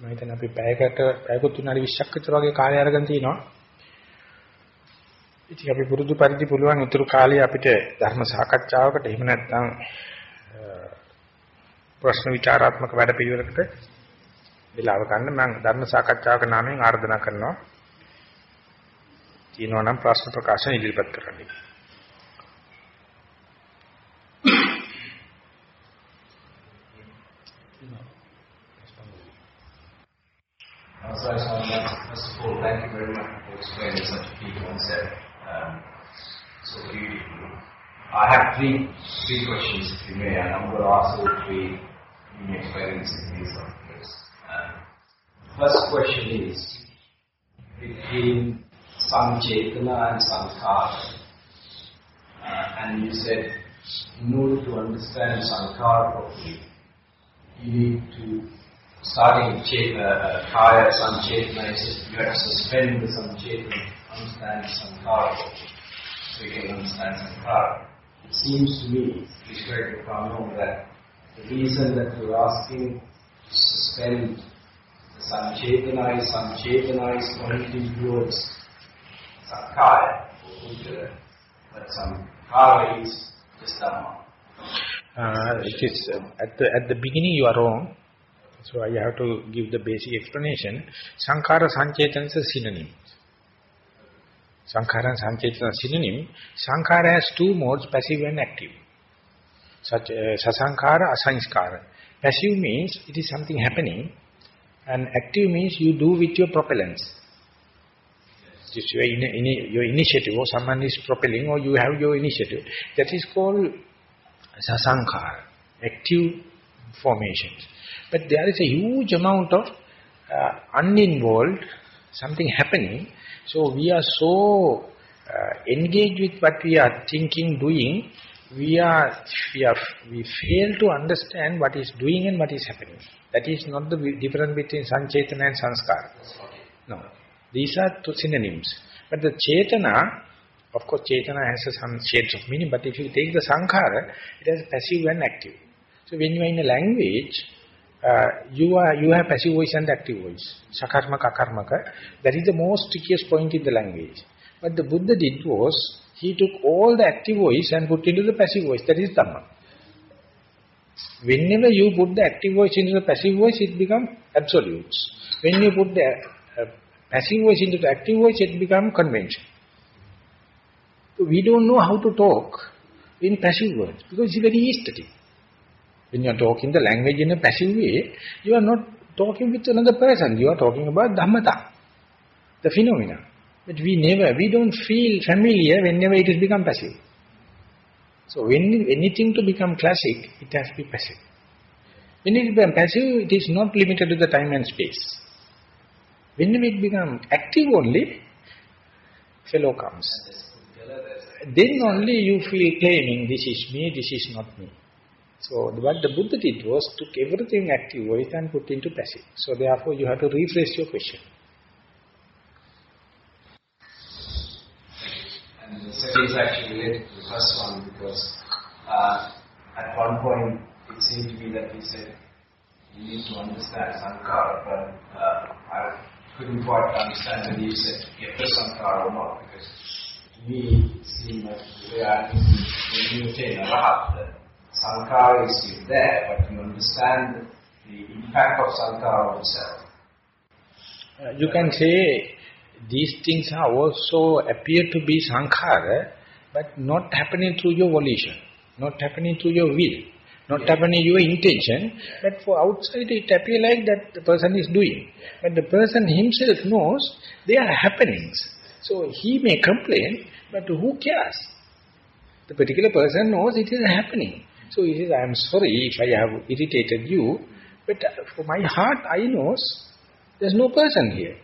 මම හිතන්නේ අපි පැයකට පැයකට විනාඩි 20ක් විතර වගේ කාලය අරගෙන තිනවා. ඉතින් අපි පුරුදු පරිදි පුළුවන් උතුරු කාලේ අපිට ධර්ම සාකච්ඡාවකට එහෙම නැත්නම් ප්‍රශ්න විචාරාත්මක වැඩ පිළිවෙලකට වෙලාව ගන්න මම ධර්ම සාකච්ඡාවක නාමයෙන් ආරාධනා කරනවා. තියෙනවා නම් ප්‍රශ්න ප්‍රකාශන ඉදිරිපත් කරන්න. Three three questions, if you may, and I'm going to ask you three explain this in these please. Um, first question is between Samchetana and Sankhara. Uh, and you said in order to understand Sankhara properly, you need to starting with Chetana, uh, Kaya, Sanchetana, you have to suspend the Sanchetana, understand Sankhara, so you can understand Sankhara. Seems to me, if I'm wrong, that the reason that you're asking to suspend the Sanchetana is Sanchetana is pointing towards Sankhara, or Uttara, but Sankhara is just Dhamma. Uh, it is uh, at the at the beginning you are wrong so I have to give the basic explanation. Sankara Sanchetana is a synonym. Sankhara and Sanchetana synonym. Sankhara has two modes, passive and active. Such uh, Sasankhara, Asanskara. Passive means it is something happening and active means you do with your propellants. Just your, in, in, your initiative or someone is propelling or you have your initiative. That is called Sasankhara, active formations. But there is a huge amount of uh, uninvolved, something happening. So we are so uh, engaged with what we are thinking, doing, we are, we are, we fail to understand what is doing and what is happening. That is not the difference between Sanchetana and Sanskara. No. These are two synonyms. But the Chetana, of course Chetana has some shades of meaning, but if you take the Sankhara, it has passive and active. So when you are in a language, uh, you are you have passive voice and active voice. Sakarmaka, karmaka. That is the most trickiest point in the language. But the Buddha did was, he took all the active voice and put into the passive voice. That is Dhamma. Whenever you put the active voice into the passive voice, it becomes absolutes. When you put the uh, passive voice into the active voice, it becomes convention. So we don't know how to talk in passive words because it's very aesthetic. When you are talking the language in a passive way, you are not talking with another person. You are talking about Dhammata, the phenomena. But we never, we don't feel familiar whenever it has become passive. So when anything to become classic, it has to be passive. When it becomes passive, it is not limited to the time and space. When it becomes active only, fellow comes. Then only you feel claiming, this is me, this is not me. So what the Buddha did was took everything active voice and put into passive. So therefore you have to rephrase your question. And the second is actually related to the first one because uh, at one point it seemed to me that he said you need to understand Sankara, but uh, I couldn't quite understand whether you said get the Sankara or not because to me it seemed like the way I think when you attain a rahat, Sankara is still there, but you understand the impact of Sankara on yourself. Uh, you can say these things are also appear to be Sankhara, but not happening through your volition, not happening through your will, not yeah. happening your intention, but for outside it appear like that the person is doing. But the person himself knows they are happenings. So he may complain, but who cares? The particular person knows it is happening. So he says, I am sorry if I have irritated you, but for my heart I know there's no person here.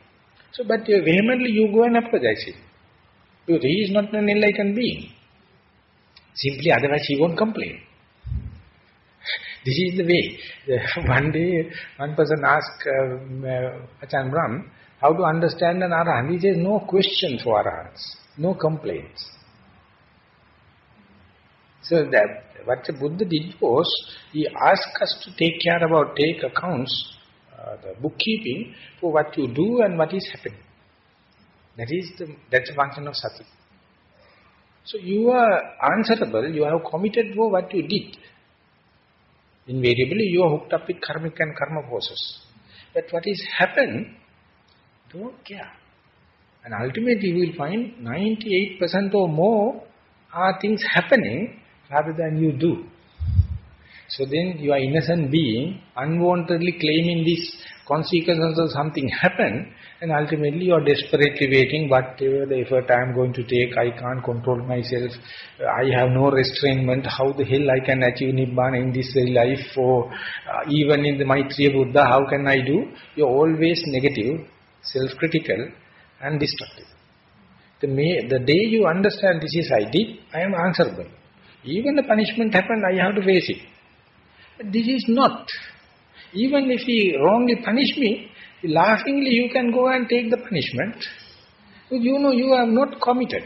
So, but uh, vehemently you go and apologize him. Because he is not an enlightened being. Simply, otherwise he won't complain. this is the way. one day, one person asked um, uh, Achan Brahm, how to understand an Arahant. He says, no question for Arahants, no complaints. So that what the Buddha did was, he asked us to take care about, take accounts, uh, the bookkeeping for what you do and what is happening. That is the that's the function of sati. So you are answerable, you have committed for what you did. Invariably you are hooked up with karmic and karma forces. But what is happened, don't care. And ultimately you will find 98% or more are things happening rather than you do. So then you are innocent being, unwantedly claiming this consequences of something happen, and ultimately you are desperately waiting whatever the effort I am going to take, I can't control myself, I have no restrainment, how the hell I can achieve Nibbana in this life, or uh, even in the Maitreya Buddha, how can I do? You are always negative, self-critical, and destructive. The, may, the day you understand this is I did, I am answerable. Even the punishment happened, I have to face it. This is not. Even if he wrongly punish me, laughingly you can go and take the punishment. But you know you are not committed.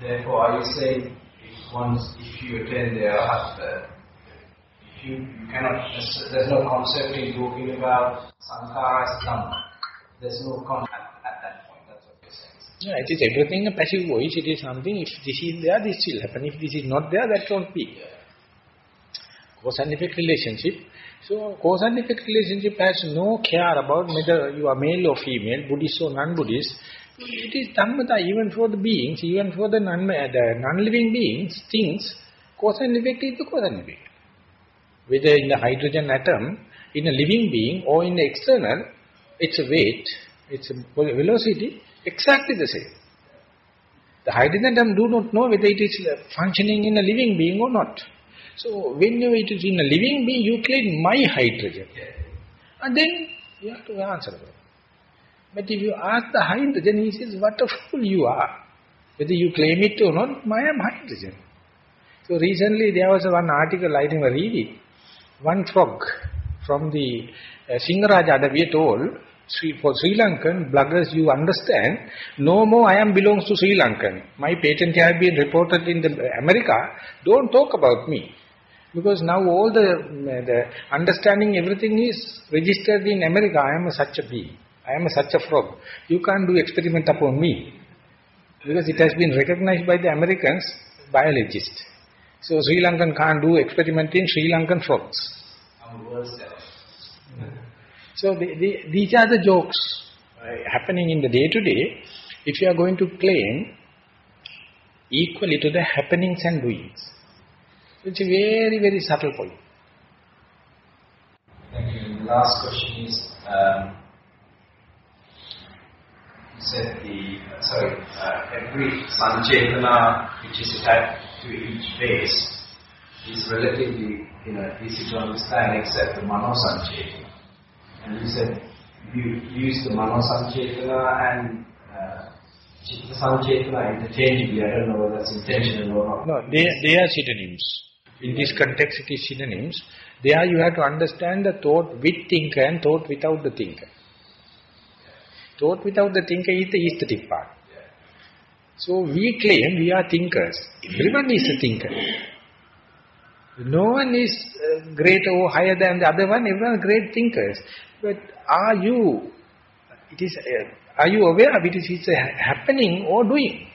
Therefore, are you saying if once if you attend the Arhat, uh, if you, you cannot, there's no concept in talking about Sankara as Dhamma. There's no concept at that point. That's what you're saying. Yeah, it is everything a passive voice. It is something, if this is there, this will happen. If this is not there, that won't be. Cause and effect relationship. So cause and effect relationship has no care about whether you are male or female, Buddhist or non-Buddhist. It is Dhammata even for the beings, even for the uh, non-living beings, things, cause and effect is the cause and effect. Whether in the hydrogen atom, in a living being or in the external, its a weight, its a velocity, exactly the same. The hydrogen atom do not know whether it is functioning in a living being or not. So whenever it is in a living being, you claim my hydrogen. And then you have to answer that. But if you ask the hydrogen, he says, what a fool you are. Whether you claim it or not, I am hydrogen. So recently there was one article I was reading. One frog from the uh, Singaraja Adaviya told, for Sri Lankan bloggers, you understand, no more I am belongs to Sri Lankan. My patent has been reported in the America. Don't talk about me. Because now all the, the understanding, everything is registered in America. I am a such a bee. I am a such a frog. You can't do experiment upon me. Because it has been recognized by the Americans, biologists. So Sri Lankan can't do experiment in Sri Lankan frogs. So the, the, these are the jokes uh, happening in the day-to-day. -day. If you are going to claim equally to the happenings and doings, it's a very, very subtle point. Thank you. The last question is, um, you said the, uh, sorry, uh, every sanchetana which is attached to each base is relatively, you know, easy to understand except the mano sanchetana. And you said you use the mano sanchetana and uh, chitta sanchetana interchangeably. I don't know whether that's intentional or not. No, they, they are synonyms. In this context, it is synonyms. There you have to understand the thought with thinker and thought without the thinker. Thought without the thinker is the aesthetic part. So we claim we are thinkers. Everyone is a thinker. No one is uh, greater or higher than the other one. Everyone is great thinkers. But are you, it is, uh, are you aware of it is it's happening or doing?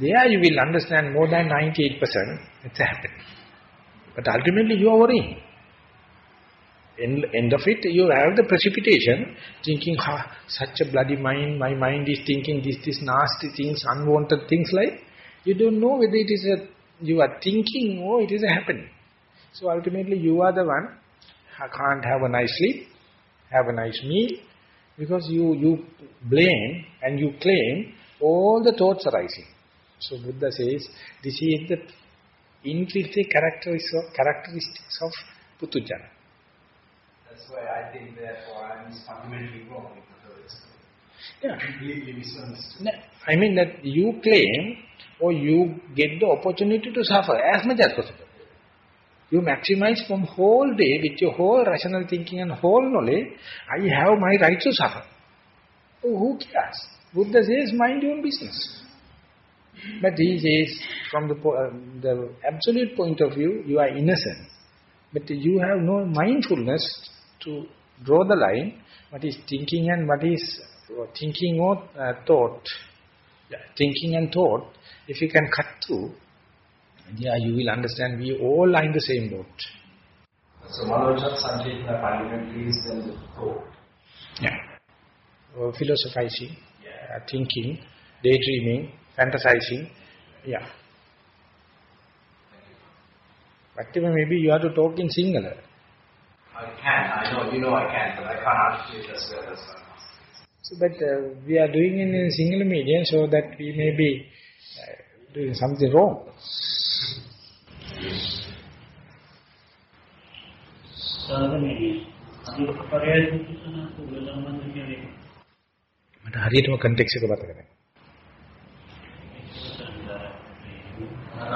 There you will understand more than 98% it's happening. But ultimately you are worrying. End, end of it, you have the precipitation, thinking, ha, such a bloody mind, my mind is thinking this, this nasty things, unwanted things like, you don't know whether it is a, you are thinking oh, it is happening. So ultimately you are the one, I can't have a nice sleep, have a nice meal, because you, you blame and you claim all the thoughts arising. So Buddha says, this is the intrinsic characteristics of, characteristics of Putujana. That's why I think therefore I am fundamentally wrong yeah. completely misunderstood. I mean that you claim or you get the opportunity to suffer as much as possible. You maximize from whole day with your whole rational thinking and whole knowledge, I have my right to suffer. Oh, who cares? Buddha says, mind your own business. But he says, from the, uh, the absolute point of view, you are innocent. But you have no mindfulness to draw the line, what is thinking and what is thinking or uh, thought. Yeah, thinking and thought, if you can cut through, yeah, you will understand we all are in the same boat. So Manojat Sanjitana fundamentally is the thought. Yeah. Uh, philosophizing, yeah. uh, thinking, daydreaming, fantasizing, yeah. Whatever maybe you have to talk in singular. I can, I know, you know I can, but I can't articulate as well as so, but uh, we are doing in single medium so that we may be uh, doing something wrong. මට හරියටම context එක මතක නැහැ.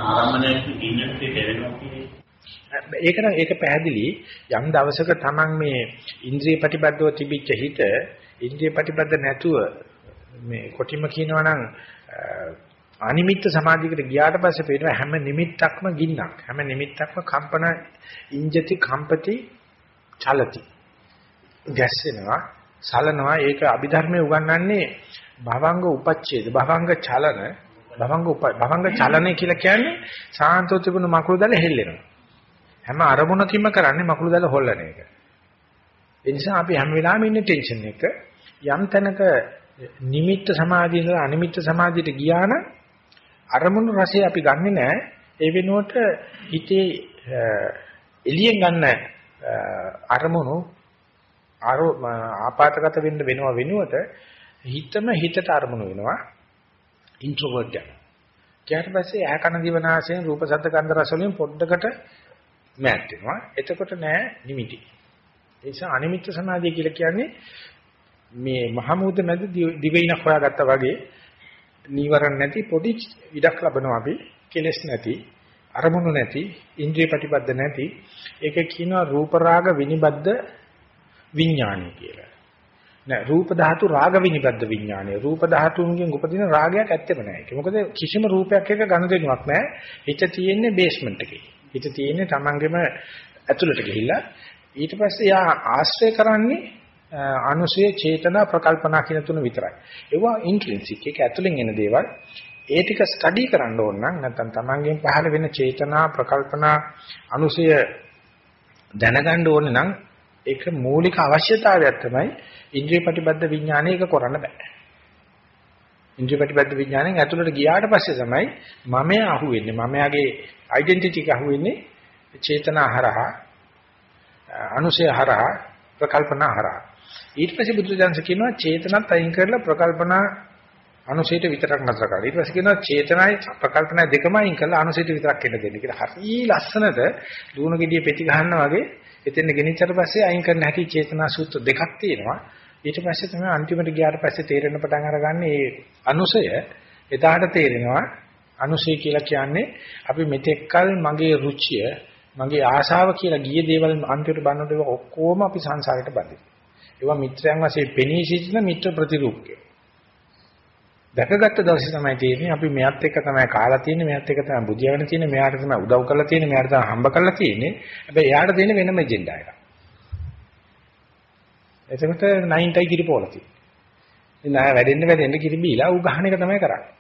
ආරම්භණයක් ඉන්නත් දෙවෙනවා කියන්නේ ඒක නම් ඒක පැහැදිලි යම් දවසක Taman මේ ඉන්ද්‍රිය ප්‍රතිබද්ධව තිබිච්ච හිත ඉන්ද්‍රිය ප්‍රතිබද්ධ නැතුව මේ කොටිම කියනවා නම් අනිමිත්ත සමාධියකට ගියාට පස්සේ පේනවා හැම නිමිත්තක්ම ගින්නක්. හැම නිමිත්තක්ම කම්පන ඉංජති කම්පති චලති. ගැස්සෙනවා සලනවා. ඒක අභිධර්මයේ උගන්වන්නේ භවංග උපච්ඡේද භවංග චලන භවංග භවංග චලනය කියලා කියන්නේ සාන්තෝ තිබුණු මකුළු දැල හෙල්ලෙනවා. හැම අරමුණකින්ම කරන්නේ මකුළු දැල හොල්ලන එක. ඒ නිසා අපි හැම වෙලාවෙම ඉන්නේ ටෙන්ෂන් එක යම් තැනක නිමිත්ත සමාධිය ඉඳලා අනිමිත්ත සමාධියට ගියා නම් අරමුණු රසය අපි ගන්නෙ නෑ ඒ වෙනුවට හිතේ එළියෙන් ගන්න අරමුණු ආපාතගත වෙන්න වෙනව වෙනුවට හිතම හිතට අරමුණු වෙනවා ඉන්ට්‍රෝවර්ට් යන. ඊට පස්සේ ඇහ කන දිව නාසයෙන් රූප ශබ්ද ගන්ධ රස වලින් පොඩ්ඩකට මෑත් වෙනවා. එතකොට නෑ නිමිටි. ඒ නිසා අනිමිත්ත සමාධිය කියලා කියන්නේ මේ මහමුද මැද දිවයිනක් හොයාගත්තා වගේ නීවරණ නැති පොඩි ඉඩක් ලබනවා අපි කෙලස් නැති අරමුණු නැති ඉන්ද්‍රිය ප්‍රතිපද නැති ඒක කියනවා රූප රාග විනිබද්ද විඥානය කියලා. නෑ රූප ධාතු රාග විනිබද්ද විඥානය. රූප ධාතුන්ගෙන් උපදින රාගයක් ඇත්තෙම නෑ ඒක. මොකද කිසිම රූපයක් එක ගනුදෙනුවක් නෑ. හිත තියෙන්නේ බේස්මන්ට් එකේ. හිත තියෙන්නේ Tamangema ඇතුළට ගිහිල්ලා ඊට පස්සේ යා ආශ්‍රය කරන්නේ අනුසය චේතනා ප්‍රකල්පනා කියන තුන විතරයි. ඒවා ඉන්ට්‍රින්සික් ඒක ඇතුලෙන් එන දේවල්. ඒ ටික ස්ටඩි කරන්න ඕන නම් නැත්නම් Tamanගෙන් පහළ වෙන චේතනා ප්‍රකල්පනා අනුසය දැනගන්න ඕන නම් ඒක මූලික අවශ්‍යතාවයක් තමයි ඉන්ද්‍රිය ප්‍රතිබද්ධ විඥානය ඒක කරන්න බෑ. ඉන්ද්‍රිය ප්‍රතිබද්ධ විඥාණයෙන් ඇතුළට ගියාට පස්සේ තමයි මමයා අහුවෙන්නේ. මමයාගේ ඩෙන්ටිටි එක අහුවෙන්නේ චේතනා හරහා අනුසය හරහා ප්‍රකල්පනා හරහා. ඊට පස්සේ බුදුදහම කියනවා චේතනත් අයින් කරලා ප්‍රකල්පනා අනුසයට විතරක් නතර කරලා. ඊට පස්සේ කියනවා චේතනයි ප්‍රකල්පනා දෙකම අයින් කරලා අනුසයට විතරක් එන්න දෙන්න කියලා. හරි ලස්සනට ලුණු ගෙඩිය පෙති ගහනවා වගේ එතෙන් ගෙනිච්චට පස්සේ අයින් කරන්න හැටි චේතනා සූත්‍ර දෙකක් තියෙනවා. ඊට පස්සේ තමයි අන්තිමට ගියාට පස්සේ තේරෙන්න පටන් අරගන්නේ මේ අනුසය එදාට තේරෙනවා අනුසය කියලා කියන්නේ අපි මෙතෙක්කල් මගේ රුචිය මගේ ආශාව කියලා ගිය දේවල් අන්තිමට බලනකොට ඔක්කොම අපි සංසාරයට බඳිනවා. ඒවා මිත්‍රයන් වශයෙන් පෙනී සිටින මිත්‍ර ප්‍රතිරූපකය. දැකගත්ත දවසේ තමයි තේරෙන්නේ අපි මෙයත් එක්ක තමයි කාලා තියෙන්නේ මෙයත් එක්ක තමයි බුදියාගෙන තියෙන්නේ මෙයාට තමයි උදව් කරලා තියෙන්නේ මෙයාට තමයි හම්බ කරලා තියෙන්නේ. හැබැයි එයාට දෙන වෙනම එජෙන්ඩා එකක්. එතකොට 9යි කිරිපෝල තියෙන්නේ. ඉතින් ආය වැඩෙන්න වැඩෙන්න කිරි බීලා ඌ ගහන එක තමයි කරන්නේ.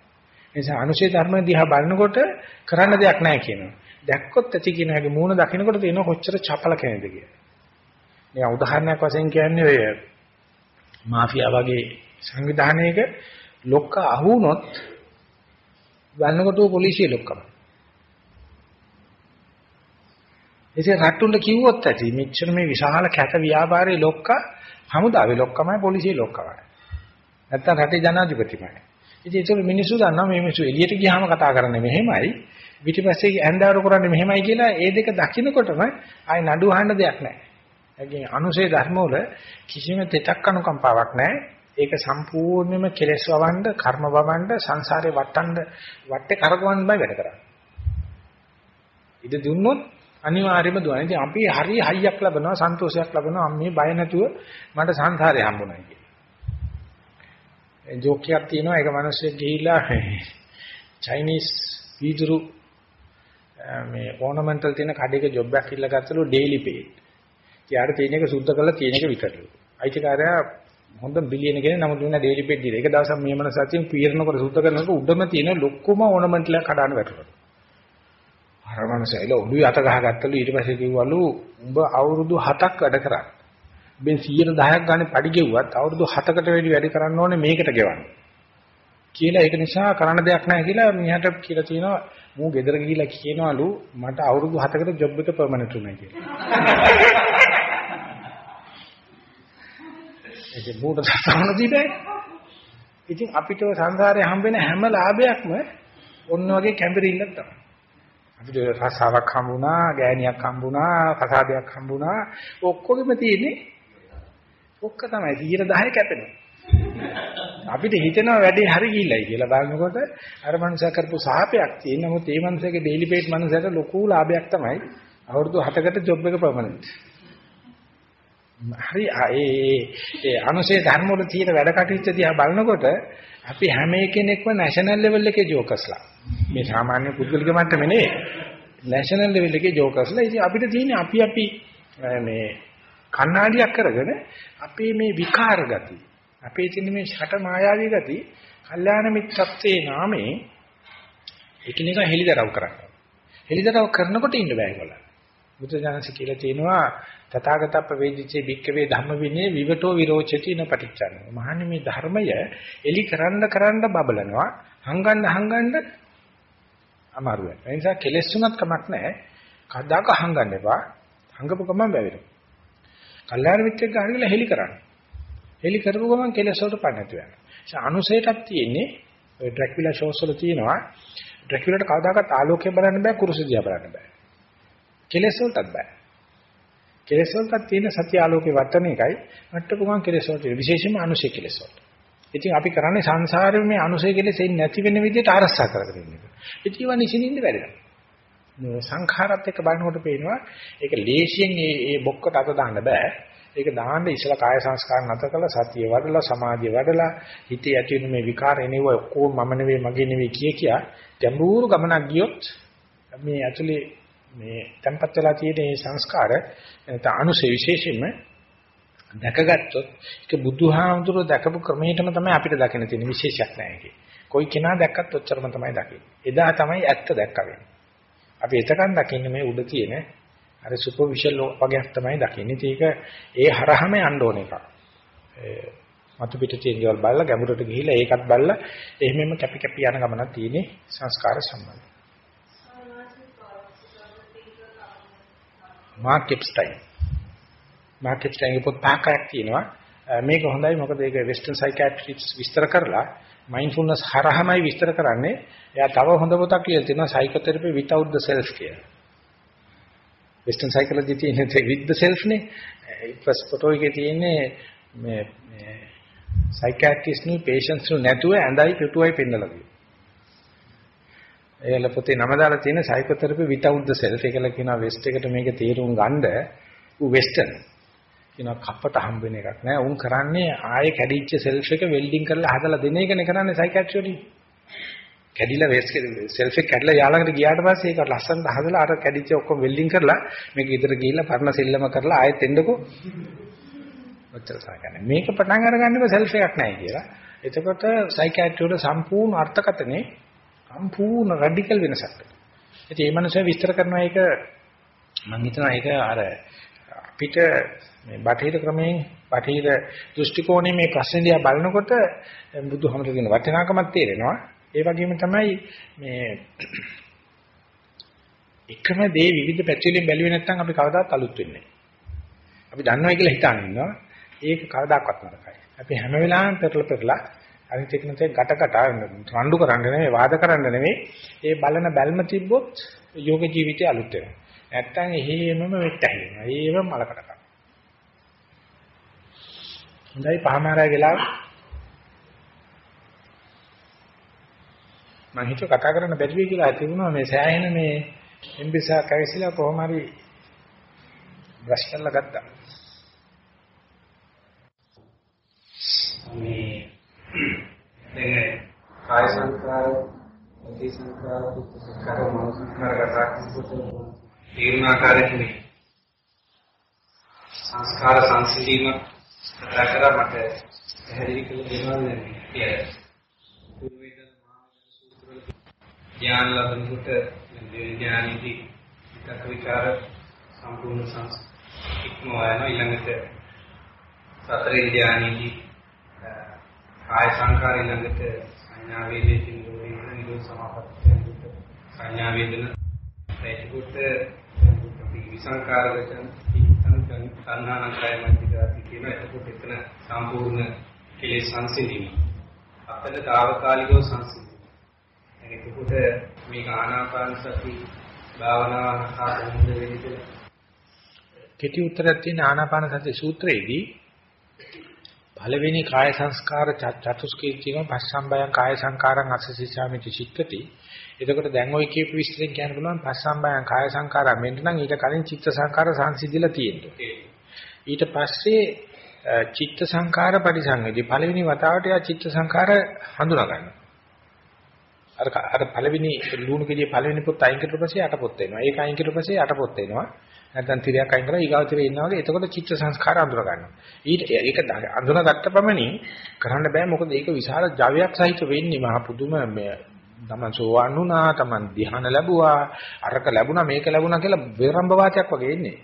ඒ නිසා අනුශේ ධර්ම දිහා බලනකොට කරන්න දෙයක් නැහැ කියනවා. දැක්කොත් ඇති කියන හැගේ මූණ දකින්නකොට තේනවා කොච්චර චපල කෙනෙක්ද කියලා. නිකන් උදාහරණයක් වශයෙන් කියන්නේ ඔය මාෆියා වගේ සංවිධානයක ලොක්ක අහුනොත් වන්නකොට පොලිසිය ලොක්කම. ඉතින් රට්ටුන්ට කිව්වොත් ඇති මෙච්චර මේ විශාල කැත ව්‍යාපාරයේ ලොක්ක හමුදාවේ ලොක්කමයි පොලිසිය ලොක්කමයි. නැත්තම් රටේ ජනාධිපතිමයි. ඉතින් ඒක මිනිස්සු දන්නවා මේ මිනිස්සු එළියට ගියාම කතා කරන්නේ මෙහෙමයි පිටිපස්සේ ඇඳාරු කරන්නේ මෙහෙමයි කියලා ඒ දෙක දකින්නකොටම ආයි නඩු අහන්න දෙයක් නැහැ. ඒකේ අනුසේ ධර්ම වල කිසිම තෙතක් අනුකම්පාවක් නැහැ. ඒක සම්පූර්ණයෙන්ම කෙලෙස් වවන්න, කර්ම වවන්න, සංසාරේ වටන්න, වටේ කරකවන්න බෑ වැඩ කරන්නේ. ඉත දුන්නොත් අනිවාර්යයෙන්ම දුවන. ඉතින් අපි හරි හයියක් ලබනවා, සන්තෝෂයක් ලබනවා. මේ බය නැතුව මට සංසාරේ හම්බුනායි කියලා. ඒ ජෝක්යක් තියෙනවා ඒක මිනිස්සෙක් ගිහිල්ලා චයිනීස් වීදුරු මේ ඕනමන්ටල් තියෙන කඩේක ජොබ් එකක් ඉල්ල ගත්තලු ඩේලි පේ. ඊයාට තියෙන එක සුද්ධ කරලා තියෙන එක විතරලු. අයිතිකාරයා හොඳ බිලියන කෙනෙක් නමුත් දුන්න ඩේලි පේ දීලා. ඒක දවසක් මේ මනස සතියෙන් පීරනකොට සුද්ධ කරනකොට උඩම තියෙන ලොකුම ඕනමන්ටල් එකක් කඩාන වැටුණා. අර මනසයිල ඔළුවේ අත ගහගත්තලු ඊට පස්සේ කිව්වලු උඹ අවුරුදු 7ක් වැඩ කරා. බෙන් 110ක් ගානේ පඩි ගෙව්වත් අවුරුදු 7කට වැඩි වැඩ කරන්න ඕනේ මේකට ගෙවන්න. කියලා ඒක නිසා කරන්න දෙයක් නැහැ කියලා මියාට කියලා තියෙනවා මූ ගෙදර ගිහිල්ලා කියනවලු මට අවුරුදු 7කට ජොබ් එක පර්මනන්ට් වුණා කියලා. ඒක බෝඩ සාහන දීපේ. ඉතින් අපිට සංසාරේ හම්බෙන හැම ලාභයක්ම ඔන්න වගේ කැඹිරිල්ලක් තමයි. අපිට රසාවක් හම්බුණා, ගෑණියක් හම්බුණා, කසාදයක් හම්බුණා. ඔක්කොගෙම තියෙන්නේ ඔක්ක තමයි 110 කැපෙනවා. අපිට හිතෙනවා වැඩේ හරි ගිහිල්ලයි කියලා බලනකොට අර මනුස්සයා කරපු සාපයක් තියෙන නමුත් ඒ මනුස්සයාගේ ඩේලි පේට් මනුස්සයාට ලොකු ලාභයක් තමයි අවුරුදු 7කට ජොබ් එක පර්මනන්ට්. හරි ඒ ඒ අනුසේ ධර්ම වල තියෙන වැඩ කටයුතු දිහා බලනකොට අපි හැම කෙනෙක්ම නැෂනල් ලෙවල් එකේ ජෝකර්ස්ලා. මේ සාමාන්‍ය පුද්ගලික මට්ටමේ නෙවෙයි. නැෂනල් ලෙවල් එකේ ජෝකර්ස්ලා. ඉතින් අපිට තියෙන්නේ අපි අපි මේ කණ්ණාඩියක් කරගෙන අපේ මේ විකාර ගති අපේ තියෙන මේ ෂට මායාවී ගති කල්යාණ මිත්‍රත්වයේ නාමයෙන් එකිනෙක හෙලිදරව් කරනවා. හෙලිදරව් කරනකොට ඉන්න බෑ ඒගොල්ලන්. බුදුජානක කියලා තියෙනවා තථාගතප්ප වේදිචේ භික්කවේ ධම්ම විනේ විවටෝ විරෝචති න පටිච්චන. මහන්නේ මේ ධර්මය එලි කරන්න කරන්න බබලනවා. හංගන්න හංගන්න අමාරු වෙනවා. ඒ නිසා කෙලෙස් උනත් කමක් නැහැ. කද්දාක හංගන්න එපා. හංගපු ගමන් බැවිරෙනවා. කල්යාණ මිත්‍රෙක් ගහගෙන හෙලි කරන්න. හෙලි කරපු ගමන් කෙලෙස් වලට පණ නැති වෙනවා. ඒ අනුසයටක් තියෙන්නේ ඔය ඩ්‍රැකියුලා ෂෝස් වල තියෙනවා. ඩ්‍රැකියුලාට කවදාකවත් ආලෝකය බලන්න බෑ කුරුස දිහා බලන්න බෑ. කෙලෙස් වලටත් බෑ. කෙලෙස් වලට තියෙන සත්‍ය ආලෝකේ වටන එකයි වට්ටපු ගමන් කෙලෙස් වලට විශේෂයෙන්ම අනුසය කෙලෙස් වලට. ඉතින් අපි කරන්නේ සංසාරේ මේ අනුසය කෙලෙස් එන්නේ නැති වෙන විදිහට අරසා කරගෙන ඉන්න එක. ඉතින් ඒවා නිසින්ින්ද වැඩනවා. මේ සංඛාරات එක්ක බලනකොට පේනවා ඒක ලේසියෙන් මේ මේ බොක්කට අත දාන්න බෑ. ඒක දාන්න ඉස්සලා කාය සංස්කාර නැතර කළා සතිය වඩලා සමාධිය වඩලා හිතේ ඇති වෙන මේ විකාර එනව ඔක්කොම මම නෙවෙයි මගේ නෙවෙයි කිය කියා ගැඹුරු ගමනක් ගියොත් මේ ඇතුලේ මේ tempat වෙලා තියෙන මේ සංස්කාර නැත්නම් අනුසේ විශේෂයෙන්ම දැකගත්තොත් ඒක බුදුහාමුදුරුවෝ දැකපු ක්‍රමයටම තමයි අපිට දකින්න තියෙන විශේෂයක් නැහැ ඒකේ. කොයි කෙනා දැක්කත් ඔච්චරම තමයි දකින්නේ. එදා තමයි ඇත්ත දැක්ක වෙන්නේ. අපි එතකන් දකින්නේ මේ උඩ තියෙන අර සුපර්ෆිෂල් වගේක් තමයි දකින්නේ. ඒක ඒ හරහම යන්න ඕන එකක්. ඒ මතු පිට තියෙන දේවල් බලලා ගැඹුරට ගිහිල්ලා ඒකත් බලලා එහෙමම කැපි කැපි යන ගමනක් තියෙන්නේ සංස්කාර සම්බන්ධ. මාක් එප්ස්ටයින් මාක් එප්ස්ටයින් පොත් පහක් තියෙනවා. මේක හොඳයි මොකද ඒක වෙස්ටර්න් සයිකියාට්‍රිස්ට් විස්තර කරලා මයින්ඩ්ෆුල්නස් හරහමයි විස්තර කරන්නේ. එයා තව හොඳ පොතක් කියලා තියෙනවා සයිකෝതെරපි without the self කියලා. වෙස්ටර්න් සයිකොලොජි තියෙන්නේ with the self නේ. ඊපස් ෆොටෝ එකේ තියෙන්නේ මේ මේ සයිකියාට්‍රිස්ට් නේ patients නු නැතුව ඇඳයි පිටුවයි පෙන්නලා තියෙනවා. ඒල පොතේ නම දාලා තියෙන සයිකෝതെරපි without the self ඒකලා කියනවා වෙස්ට් එකට මේක තේරුම් ගන්න ඌ වෙස්ටර්න් කියනවා කප්පට හම්බ වෙන එකක් නෑ. උන් කරන්නේ ආයේ කැඩිච්ච සෙල්ෆ් එක වෙල්ඩින් කරලා හදලා දෙන එකනේ කරන්නේ සයිකියාට්‍රි වලින්. කැඩිලා වේස් සෙල්ෆ් එක කැඩලා යාළඟට ගියාට පස්සේ ඒක ලස්සනට හදලා අර කැඩිච්ච ඔක්කොම වෙල්ඩින් කරලා මේක ඉදර ගිහිල්ලා පරණ සෙල්ලම කරලා ආයෙත් එන්නකෝ. ඔච්චර සාකන්නේ. මේක පටන් අරගන්නම සෙල්ෆ් එකක් නෑ කියලා. එතකොට සයිකියාට්‍රි වල සම්පූර්ණ අර්ථකතනේ සම්පූර්ණ රැඩිකල් වෙනසක්. ඉතින් මේ මනුස්සය විස්තර කරනවා ඒක මම හිතනවා ඒක අර අපිට මේ බටහිර ක්‍රමයෙන් බටහිර දෘෂ්ටි කෝණයෙන් මේ ප්‍රශ්නේ දිහා බලනකොට බුදුහමර කියන වටිනාකමක් තේරෙනවා. ඒ වගේම තමයි මේ එකම දේ විවිධ පැතිවලින් බැලුවේ නැත්නම් අපි කවදාත් අලුත් වෙන්නේ නැහැ. අපි දන්නවා කියලා හිතාන ඉන්නවා. ඒක කවදාකවත් නරකයි. අපි හැම වෙලාවෙම පෙරල පෙරලා අනිත් එක නැතේ ගැටකට රණ්ඩු කරන්න නෙමෙයි වාද කරන්න නෙමෙයි. ඒ බලන බැල්ම තිබ්බොත් යෝග ජීවිතය අලුත් වෙනවා. නැත්තම් එහෙමම වෙට්ට හැදෙනවා. ඒවම මලකට කරනවා. හොඳයි පහමාරය වෙලාව. මම හිතුව කතා කරන්න බැරි වෙයි කියලා හිතුණා මේ සෑහෙන මේ එම්බිසා කැවිසිලා කොහොම හරි බ්‍රෂ් කරලා ගත්තා. මේ දැන් කාය සංස්කාර ඒ සංඛාර සංඛාර මනෝ සංඛාර කතා කරනකොට තීර්ණාකාරයෙන් මේ සංස්කාර සංසිඳීම කතා කරා මට පැහැදිලි කළ දෙනවා නෙමෙයි කියලා. පූර්වේදන මහා සූත්‍රවල ඥාන ලබනකොට ඥානීති විතක විචාර සම්පූර්ණ සංස් ඉක්මවා යනවා. ඊළඟට සතර ඉන්ද්‍රියානීති කාය සංකාර ඊළඟට සංඥා වේදේකින් දෝරේ නිරෝධ සමාපත්තිය සංඥා වේදන ඒකකොට අපි විසංකාරකයන් සංකන් සංහාන කාය මධ්‍යගාති කියන එතකොට එතන සම්පූර්ණ කෙලෙස් සංසිඳීම. අපල తాවකාලිකව සංසිඳීම. එතකොට මේක ආනාපාන සති භාවනාව හා සම්බන්ධ වෙන්නේ කියලා කෙටි උත්තරයක් තියෙන ආනාපාන සති සූත්‍රයේදී පළවෙනි කාය සංස්කාර චතුස්කී කියන පස්සම්බයං කාය සංකාරං අස්සසිසාමිති චිත්තති. එතකොට දැන් ওই කියපු විස්තරෙන් කියන්න පුළුවන් පස්සම්බයං කාය සංකාරං මෙන්න නම් ඊට කලින් චිත්ත සංකාර සංසිඳිලා තියෙනවා. ඊට පස්සේ චිත්ත සංකාර පරිසංවේදී පළවෙනි වතාවට යා චිත්ත සංකාර හඳුනා ගන්නවා. අර අර පළවෙනි ලුණු කෙලිය පළවෙනි පොත් අයින් කරලා පස්සේ යට පොත් එනවා. ඒක අයින් කරලා පස්සේ යට පොත් එනවා. නැත්නම් තිරයක් අයින් කරලා ඊගාව තිරේ ඉන්නා වගේ එතකොට චිත්ත සංස්කාර අඳුර ගන්නවා. ඊට ඒක අඳුනගත්ත පමණින් කරන්න බෑ මොකද ඒක විශාල ජවයක් සහිත වෙන්නේ මහ පුදුම මේ තමන් සෝවන් වුණා තමන් ධ්‍යාන ලැබුවා අරක ලැබුණා මේක ලැබුණා කියලා විරම්භ වාතයක් වගේ එන්නේ.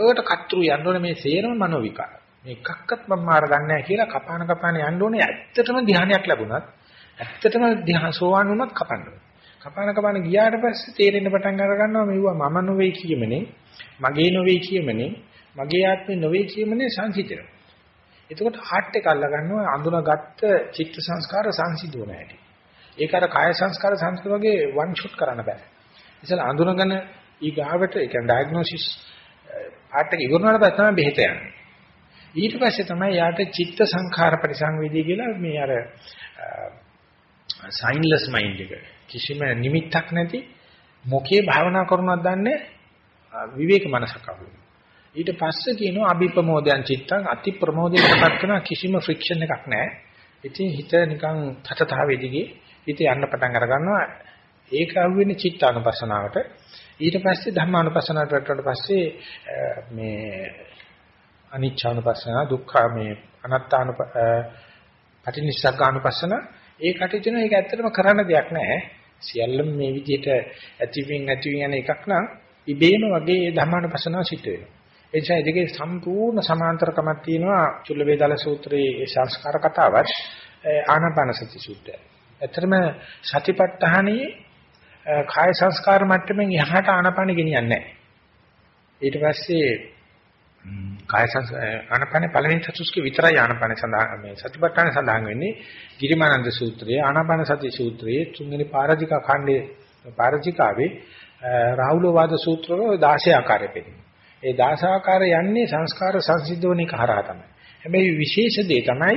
උඩට කතරු යන්න ඕනේ මේ සේරම මනෝ විකාර. මේ එකක්වත් මම මාර ගන්න නැහැ කියලා කපාන කපාන යන්න ඕනේ ඇත්තටම ධ්‍යානයක් ලැබුණත් ඇත්තටම ධ්‍යාන සෝවන් වුණත් කපන්න ඕනේ. කපාන කපාන ගියාට පස්සේ තේරෙන්න පටන් අර ගන්නවා මෙවුවා මම නොවේ කියමනේ මගේ නොවේ කියමනේ මගේ ආත්මේ නොවේ කියමනේ සංසිඳනවා. එතකොට හાર્ට් එක අල්ල ගන්නවා අඳුනගත්ත චිත්ත සංස්කාර සංසිඳුව නැහැටි. ඒක අර කාය සංස්කාර සංස්කාර වගේ වන් ෂොට් කරන්න බෑ. ඉතින් අඳුනගෙන ඊගාවට ඒ කියන්නේ ඩයග්නොසිස් හાર્ට් එක ඉවරනාට පස්සේ තමයි බෙහෙත යන්නේ. ඊට පස්සේ තමයි යාට චිත්ත සංඛාර පරිසංවේදී කියලා මේ අර සයින්ලස් මයින්ඩ් එක කිසිම නිමිත්තක් නැති මොකේ භාවනා කරනවද දන්නේ විවේක මනසක් අහුවෙන. ඊට පස්සේ කියනවා අභිප්‍රමෝදයන් චිත්තං අති ප්‍රමෝදයකටපත් කරන කිසිම ෆ්‍රික්ෂන් එකක් නැහැ. ඉතින් හිත නිකන් තතතාවේ දිගේ හිත යන්න පටන් අර ගන්නවා. ඒක අහුවෙන්නේ චිත්තානුපස්සනාවට. ඊට පස්සේ ධම්මානුපස්සනාවට වැටුණාට පස්සේ මේ අනිච්චානුපස්සන දුක්ඛ මේ අනත්තානුප පටිනිස්සග්ගානුපස්සන ඒ කටයුතු ඒක ඇත්තටම කරන්න දෙයක් නැහැ. සියල්ලම මේ විදිහට ඇතිවින් ඇතිවින් යන එකක් නම් ඉබේම වගේ ඒ ධර්මානුපස්සනාව සිද්ධ වෙනවා. ඒ නිසා ඒකේ සම්පූර්ණ සමාන්තරකමක් තියෙනවා චුල්ල වේදාල සූත්‍රයේ ඒ සංස්කාර කතාවත් ආනාපාන සති සූත්‍රය. ඇත්තටම සතිපට්ඨානයේ කාය සංස්කාර මට්ටමින් එහාට ආනාපාන ගෙනියන්නේ නැහැ. ඊට පස්සේ කාය ආනාපාන පළවෙනි චතුස්ක විතරයි ආනාපාන සඳහන් මේ සතිපට්ඨාන සඳහන් වෙන්නේ ගිරිමානන්ද සූත්‍රයේ ආනාපාන සති සූත්‍රයේ තුන්වෙනි පාරජිකා ඛණ්ඩයේ පාරජිකාවේ රාහුල වාද සූත්‍රවල 16 ආකාරය පෙන්නනවා. ඒ 16 ආකාරය යන්නේ සංස්කාර සංසිද්ධවණේ කරා තමයි. හැබැයි විශේෂ දේ තමයි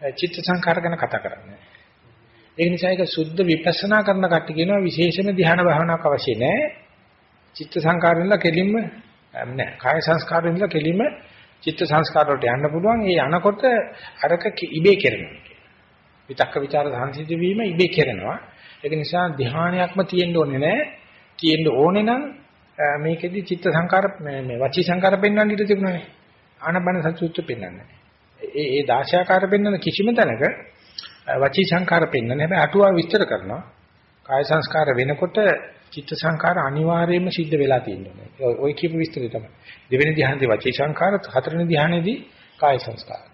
චිත්ත සංකාර ගැන කතා කරන්නේ. ඒ නිසා ඒක සුද්ධ විපස්සනා කරන කට්ටිය කියනවා විශේෂම ධ්‍යාන භාවනාවක් අවශ්‍ය නැහැ. චිත්ත සංකාරෙන්ලා කෙලින්ම නැහැ. කාය සංස්කාරෙන්ලා කෙලින්ම චිත්ත සංස්කාර වලට යන්න පුළුවන්. ඒ යනකොට අරක ඉබේ කෙරෙනවා. විතක්ක ਵਿਚාර සංසිද්ධ වීම ඉබේ කෙරෙනවා. ඒක නිසා ධානයක්ම තියෙන්න ඕනේ නැහැ. තියෙන්න ඕනේ නම් මේකෙදි චිත්ත සංකාර මේ වචී සංකාර පෙන්වන්න ඉඩ තිබුණානේ. ආනබන සතුත්තු පෙන්වන්නේ. ඒ ඒ දාශාකාර පෙන්වන කිසිම තැනක වචී සංකාර පෙන්වන්නේ. හැබැයි අටුවා විස්තර කරනවා. කාය සංස්කාර වෙනකොට චිත්ත සංකාර අනිවාර්යයෙන්ම සිද්ධ වෙලා තියෙනවා. ඔය කියපු විස්තරය තමයි. දෙවෙනි ධ්‍යානයේදී වචී සංකාර, හතරවෙනි ධ්‍යානයේදී කාය සංස්කාර.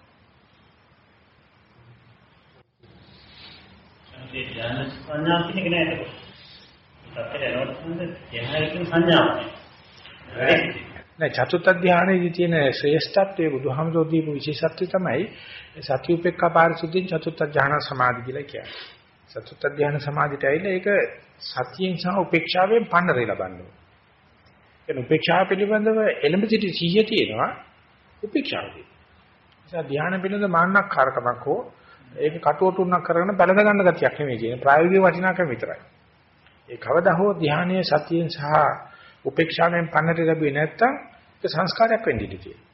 නෑ චතුත්ථ ධානයේදී තියෙන ශ්‍රේෂ්ඨත්වයේ බුදුහාමුදුරුවෝ දීපු විශේෂත්වය තමයි සති උපේක්ඛා පාරිශුද්ධින් චතුත්ථ ධාන සමාධි කියලා කියන්නේ. චතුත්ථ ධාන සමාධියට ඇවිල්ලා ඒක සතියෙන් සහ උපේක්ෂාවෙන් පන්නරේ ලබන්නේ. එන උපේක්ෂාව පිළිබඳව එළඹ සිටි සිහිය තියෙනවා උපේක්ෂාවදී. නිසා ධාන පිළිබඳ මාන්නක්කාරකමක් හෝ ඒක කටුවටුන්නක් කරගෙන බැලඳ ගන්න ගතියක් නෙමෙයි කියන්නේ ප්‍රායෝගික වටිනාකම විතරයි. ඒ කවදා හෝ ධානයේ සතියෙන් සහ උපේක්ෂාවෙන් පන්නට ලැබුවේ නැත්තම් ඒක සංස්කාරයක් වෙන්න ඉඩ තියෙනවා.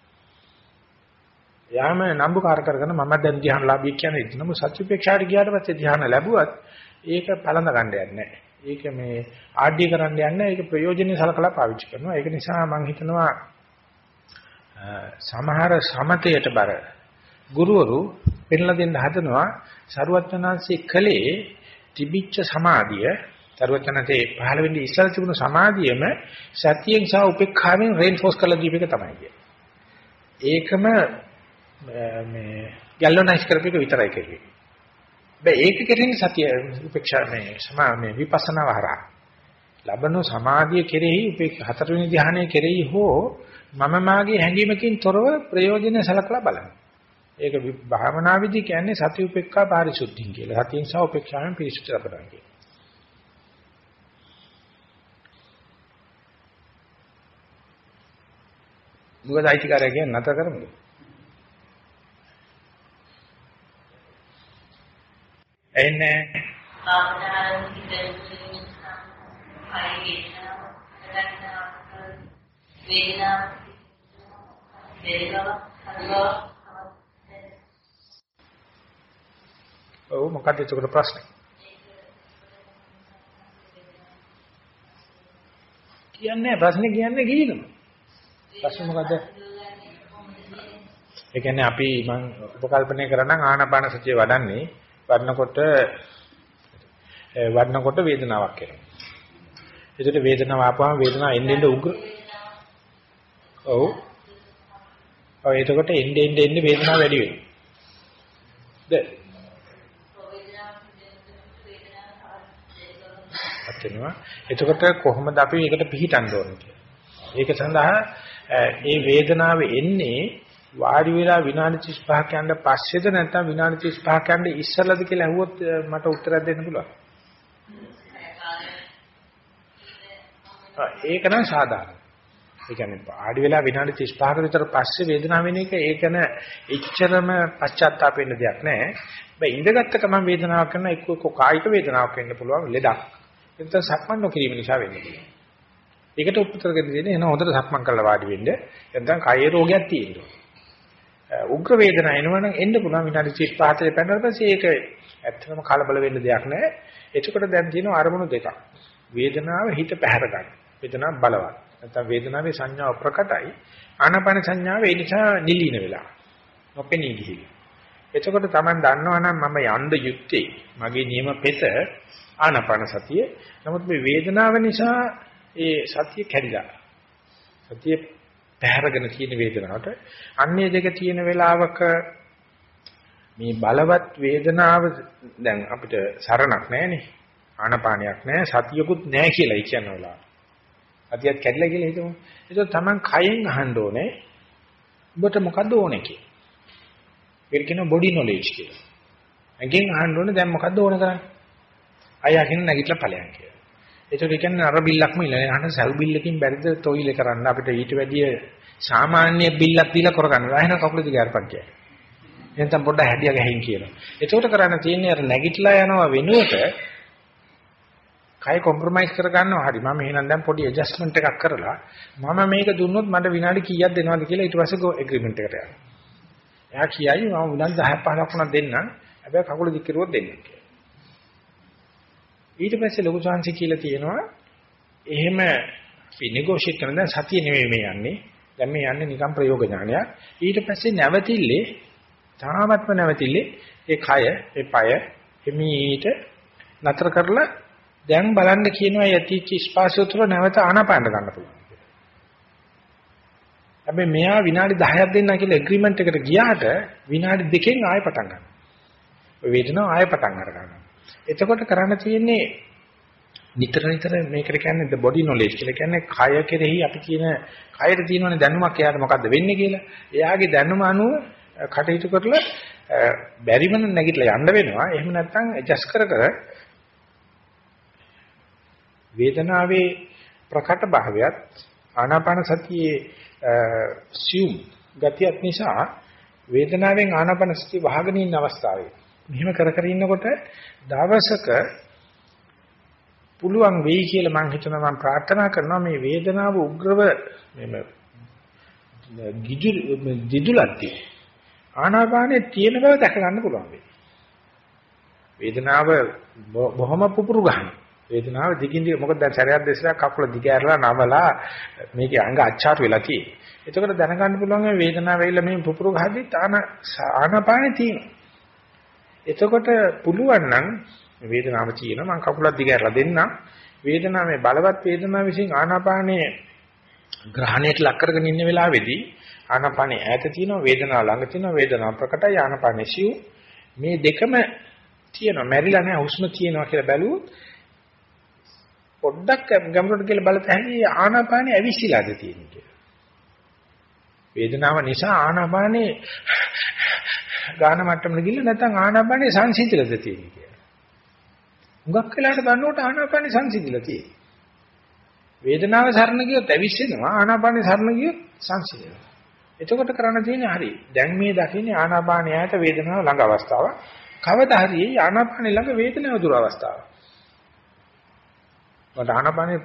යාම නම්බුකාර කරගෙන මම දැන් ධ්‍යාන ලාභී කියන්නේ ඉතින් නමුත් සත්‍ය උපේක්ෂාට ගියාට පස්සේ ධ්‍යාන ලැබුවත් ඒක පළඳ ගන්න යන්නේ නැහැ. ඒක මේ ආඩ්‍ය කරන්න යන්නේ ඒක ප්‍රයෝජනෙයි සලකලා පාවිච්චි කරනවා. ඒක නිසා මම හිතනවා සමහර සමතයට බර ගුරුවරු පෙන්ලා දෙන්න හදනවා සරුවචනාංශයේ කලේ තිබිච්ච සමාධිය සරුවචනතේ පහළ වෙන්නේ ඉස්සර තිබුණු සමාධියම සතියෙන් සහ උපේක්ෂාවෙන් රේන්ෆෝස් කරලා දීප එක තමයි කියන්නේ. ඒකම මේ ගැලොනයිස් කරපේක විතරයි කෙරුවේ. බෑ ඒක කෙරෙන්නේ සතිය උපේක්ෂා මේ සමා මේ විපස්සනා වහරා. ලබන සමාධිය කෙරෙහි උපේක්ෂා හතරවෙනි ධ්‍යානයේ කෙරෙහි හෝ මම මාගේ හැඟීමකින් තොරව ප්‍රයෝජන සලකලා බලන්න. ඒක භාවනා විදි කියන්නේ සති උපේක්ඛා පාරිශුද්ධිය කියලා. සතියෙන් සහ උපේක්ෂාවෙන් පිරිසුදු කරගන්න කියලා. මොකද අයිතිකාරය කියන්නේ නැතර කරමුද? එන්නේ භාවනාවෙන් හිතෙන්නේ වේදනාව වේදනාව වේදනාව ඔව් මොකක්ද ඒකට ප්‍රශ්නේ? කියන්නේ ප්‍රශ්නේ කියන්නේ කීනම. ප්‍රශ්නේ මොකද්ද? ඒ කියන්නේ අපි මම උපකල්පනය කරනම් ආනාපාන සතිය වඩන්නේ වඩනකොට වඩනකොට වේදනාවක් එනවා. ඒකට වේදනාව ආපුවම වේදනාව එන්න එන්න උග්‍ර. ඔව්. ඔව් එතකොට එන්න එන්න එන්න වේදනාව වැඩි වෙනවා. ද වෙනවා. එතකොට කොහොමද අපි ඒකට පිහිටන්න ඕනේ ඒක සඳහා ඒ වේදනාව එන්නේ වාඩි වෙලා විනාඩි 35ක් යන පස්සේද නැත්නම් විනාඩි 35ක් යන ඉස්සෙල්ලාද කියලා අහුවොත් මට උත්තරයක් දෙන්න පුළුවන්. ඒක නම් සාධාරණයි. ඒ කියන්නේ ආඩි වෙලා විනාඩි 35ක විතර පස්සේ වේදනාව වෙන එක ඒකන එච්චරම පශ්චාත්තාප වෙන්න දෙයක් නැහැ. ඉඳගත්ත ගමන් වේදනාවක් කරන එක්ක කායික වේදනාවක් වෙන්න පුළුවන් ලෙඩක්. ඒක තමයි සක්මන් නොකිරීම නිසා වෙන්නේ. ඒකට උත්තර දෙන්න එන හොඳට සක්මන් කරලා වාඩි වෙන්න. නැත්නම් කයේ රෝගයක් තියෙනවා. උග්‍ර වේදනාව එනවනම් එන්න පුළුවන් විනාඩි 35 40 පැනනකොට පස්සේ ඒක ඇත්තටම කලබල වෙන්න දෙයක් නැහැ. එතකොට දැන් තියෙනවා අරමුණු දෙකක්. වේදනාව හිත පැහැර ගන්න. වේදනාව බලවත්. නැත්නම් වේදනාවේ සංඥාව ප්‍රකටයි. ආනාපාන සංඥාව ඒ නිසා නිලීන වෙලා. නොපෙනී ගිහිලි. එතකොට Taman දන්නවනම් මම යන්න යුත්තේ මගේ නියම පෙත ආනාපාන සතිය. නමුත් මේ වේදනාව නිසා ඒ සතිය කැඩිලා. සතිය පැහැරගෙන තියෙන වේදනාවට අන්නේ දෙක තියෙන වෙලාවක මේ බලවත් වේදනාව දැන් අපිට සරණක් නැහැනේ. ආනපානයක් නැහැ, සතියකුත් නැහැ කියලා කියන වෙලාව. සතියත් කැඩිලා කියලා හිතමු. ඒක තමන් කයෙන් අහන්න ඕනේ. ඔබට මොකද්ද ඕනේ කියලා. ඒක කියන බොඩි නොලෙජ් කියලා. ඇඟෙන් අහන්න ඕනේ දැන් මොකද්ද ඕන කරන්නේ? අය අහින්න නැගිටලා ඵලයන් කියලා. ඒකට කියන්නේ අර බිල්ලක්ම ඉල්ලන්නේ. අහන්න සල් බිල්ලකින් බැරිද තොইল කරන්න අපිට ඊට වැඩිය සාමාන්‍ය බිල්ලක් දීලා කරගන්න. ආයෙන කකුල දිග අරපක් කියයි. එතෙන් පොඩ්ඩක් හැඩිය ගහින් කියලා. ඒකට කරන්න තියෙන්නේ අර නැගිටලා යනවා වෙනුවට කය කොම්ප්‍රොමයිස් කරගන්නවා හරි මම එහෙනම් දැන් පොඩි ඇඩ්ජස්ට්මන්ට් එකක් කරලා මම මේක දුන්නොත් මට විනාඩි කීයක් දෙනවද කියලා ඊට පස්සේ එග්‍රීමන්ට් එකට යනවා. එයා කියයි මම විනාඩි 10ක් 15ක් වුණා දෙන්නම්. හැබැයි කකුල දික් කරුවොත් දෙන්නම් කියලා. ඊට පස්සේ ලොකු ශාන්ති කියලා තියෙනවා එහෙම අපි නෙගෝෂিয়েට් කරන දැන් සතිය නෙමෙයි මේ යන්නේ. දැන් මේ යන්නේ නිකම් ප්‍රයෝග ඥානයක්. ඊට පස්සේ නැවතිල්ලේ තාමත්ම නැවතිල්ලේ ඒ කය, ඒ পায় හිමීට නතර කරලා දැන් බලන්න කියනවා යටිච්ච ස්පාසය තුර නැවත ආනාපාන ගන්න පුළුවන්. හැබැයි මෙයා විනාඩි 10ක් දෙන්නා කියලා ඇග්‍රීමන්ට් එකට ගියාට විනාඩි දෙකෙන් ආයෙ පටන් ගන්නවා. වේදනාව ආයෙ පටන් අර ගන්නවා. එතකොට කරන්න තියෙන්නේ නිතර නිතර මේකට කියන්නේ the body knowledge කියලා කියන්නේ කය කෙරෙහි අපි කියන කයට තියෙනවනේ දැනුමක් එයාට මොකද්ද වෙන්නේ කියලා. එයාගේ දැනුම අනුව කටයුතු කරලා බැරිම නැගිටලා යන්න වෙනවා. එහෙම නැත්නම් ඇඩ්ජස්ට් කර කර වේදනාවේ ප්‍රකට භාවයත් ආනාපාන සතියේ සියුම් ගතියක් නිසා වේදනාවෙන් ආනාපාන සතිය වහගෙන ඉන්න අවස්ථාවේ මෙහෙම කර කර ඉන්නකොට දවසක පුළුවන් වෙයි කියලා මම හිතනවා මම ප්‍රාර්ථනා කරනවා මේ වේදනාව උග්‍රව මෙම දිදුලත්ටි ආනාපානේ තියෙන බව දැක ගන්න පුළුවන් වෙයි. වේදනාව බො- බොහොම පුපුරු ගන්න. වේදනාව දිගින් දිග මොකද දැන් සැරයක් දෙසරයක් කකුල දිග ඇරලා නමලා මේකේ අංග අච්චාරු වෙලා තියෙන්නේ. එතකොට දැනගන්න පුළුවන් මේ වේදනාව වෙයිලා මේ පුපුරු ගහද්දි තාන ආනපානෙ තියෙනවා. එතකොට පුළුවන් නම් මේ වේදනාව තියෙනවා මම කකුලක් දිග ඇරලා දෙන්නම්. වේදනාව මේ බලවත් වේදනාව විසින් ආනාපානයේ ග්‍රහණයට ලක් කරගෙන ඉන්න වෙලාවේදී ආනාපානයේ ඈත තියෙනවා වේදනාව ළඟ තියෙනවා වේදනාව ප්‍රකටයි ආනාපානයේ සිව් මේ දෙකම තියෙනවා මැරිලා නැහැ හුස්ම තියෙනවා කියලා බැලුවොත් පොඩ්ඩක් ගැඹුරට කියලා බලත හැකි ආනාපානයේ ඇවිස්සීලාද තියෙන්නේ කියලා. වේදනාව නිසා ආනාපානයේ ගාන මට්ටමට ගිහිල්ලා නැත්නම් ආනාපානයේ සංසිඳිලද තියෙන්නේ කියලා. හුඟක් වෙලාවට බලනකොට ආනාපානයේ සංසිඳිලා තියෙන්නේ. වේදනාව සරණ ගියොත් ඇවිස්සෙනවා ආනාපානයේ සරණ ගියොත් සංසිඳෙනවා. එතකොට කරන්න තියෙන්නේ හරි. දැන් මේ දකින්නේ ආනාපානය ඈත වේදනාව ළඟ අවස්ථාව. කවදා හරි ආනාපානය ළඟ වේදනාව දුර අවස්ථාව. මට ආනාපානේ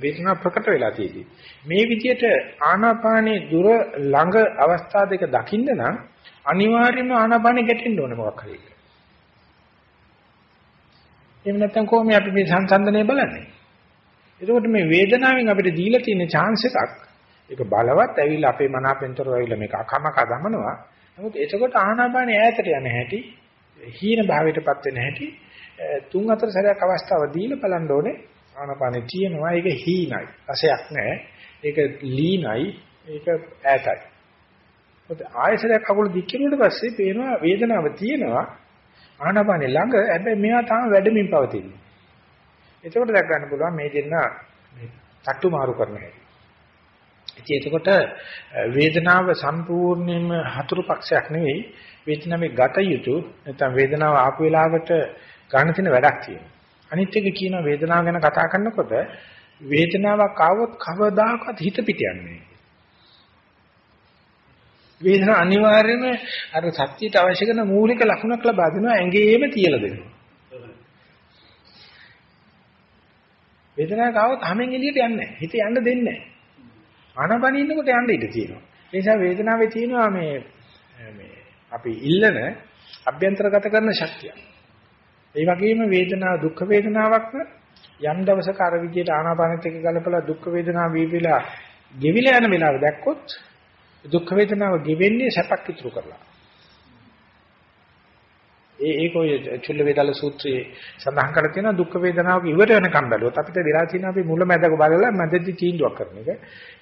වේදනාව ප්‍රකට වෙලා තියෙදි. මේ විදිහට ආනාපානේ දුර ළඟ අවස්ථා දෙක දකින්න නම් අනිවාර්යයෙන්ම ආනාපානේ ගැටෙන්න ඕනේ මොකක් හරි. එහෙම නැත්නම් කොහොමද අපි මේ සංසන්දනය බලන්නේ? එතකොට මේ වේදනාවෙන් අපිට දීලා තියෙන chance එකක් ඒක බලවත් ඇවිල්ලා අපේ මනාපෙන්තරව ඇවිල්ලා මේක අකමක දමනවා. නමුත් එතකොට ආනාපානේ ඈතට යන හැටි, හීන භාවයටපත් වෙන හැටි තුන් හතර සැරයක් අවස්ථාව දීලා බලන්න ඕනේ. ආනාපානේ තියෙනවා ඒක හීනයි. රසයක් නැහැ. ඒක ලීනයි. ඒක ඈතයි. ඔත ආයසරයක් කකුල දික් කෙරුවට පස්සේ පේනවා වේදනාව තියෙනවා. ආනාපානේ ළඟ හැබැයි මෙයා තාම වැඩමින් පවතින්නේ. එතකොට දැක් ගන්න පුළුවන් මේ දෙන්න මේ තට්ටු මාරු කරන හැටි. ඉතින් එතකොට වේදනාව සම්පූර්ණයෙන්ම හතුරු පක්ෂයක් නෙවෙයි වේදනාවේ ගත යුතු නැත්නම් වේදනාව ආපු වෙලාවට ගන්න තියෙන වැඩක් තියෙනවා. අනිත් එක කියන වේදනාව ගැන කතා කරනකොට වේදනාවක් ආවොත් කවදාකවත් හිත පිට යන්නේ වේදනාව අනිවාර්යයෙන්ම අර සත්‍යයට අවශ්‍ය කරන මූලික ලක්ෂණක් ලබා දෙනවා ඇඟේම තියලා දෙනවා. වේදනාවක් ආවොත් හැමෙන් එළියට යන්නේ නැහැ. හිත යන්න දෙන්නේ නැහැ. ආනපනිය ඉන්නකොට යන්න ඉඩ තියෙනවා. ඒ නිසා වේදනාවේ තියෙනවා මේ මේ අපි ඉල්ලන අභ්‍යන්තරගත කරන ශක්තිය. ඒ වගේම වේදනාව දුක් වේදනාවක් යම් දවසක අර විදියට ආනාපානෙත් එක්ක ගලපලා දුක් වේදනාව වීවිලා ගෙවිලා යන වෙලාව දැක්කොත් දුක් වේදනාව ගෙවෙන්නේ සැපක් ඉතුරු කරලා. ඒ ඒක ඔය චුල්ල වේදාල සූත්‍රයේ සඳහන් කරලා තියෙනවා දුක් වේදනාවක ඉවර වෙනකම් බැලුවොත් අපිට වෙලා තියෙන අපි මුල මැදක බලලා මැදදී තීන්දුවක් කරන එක.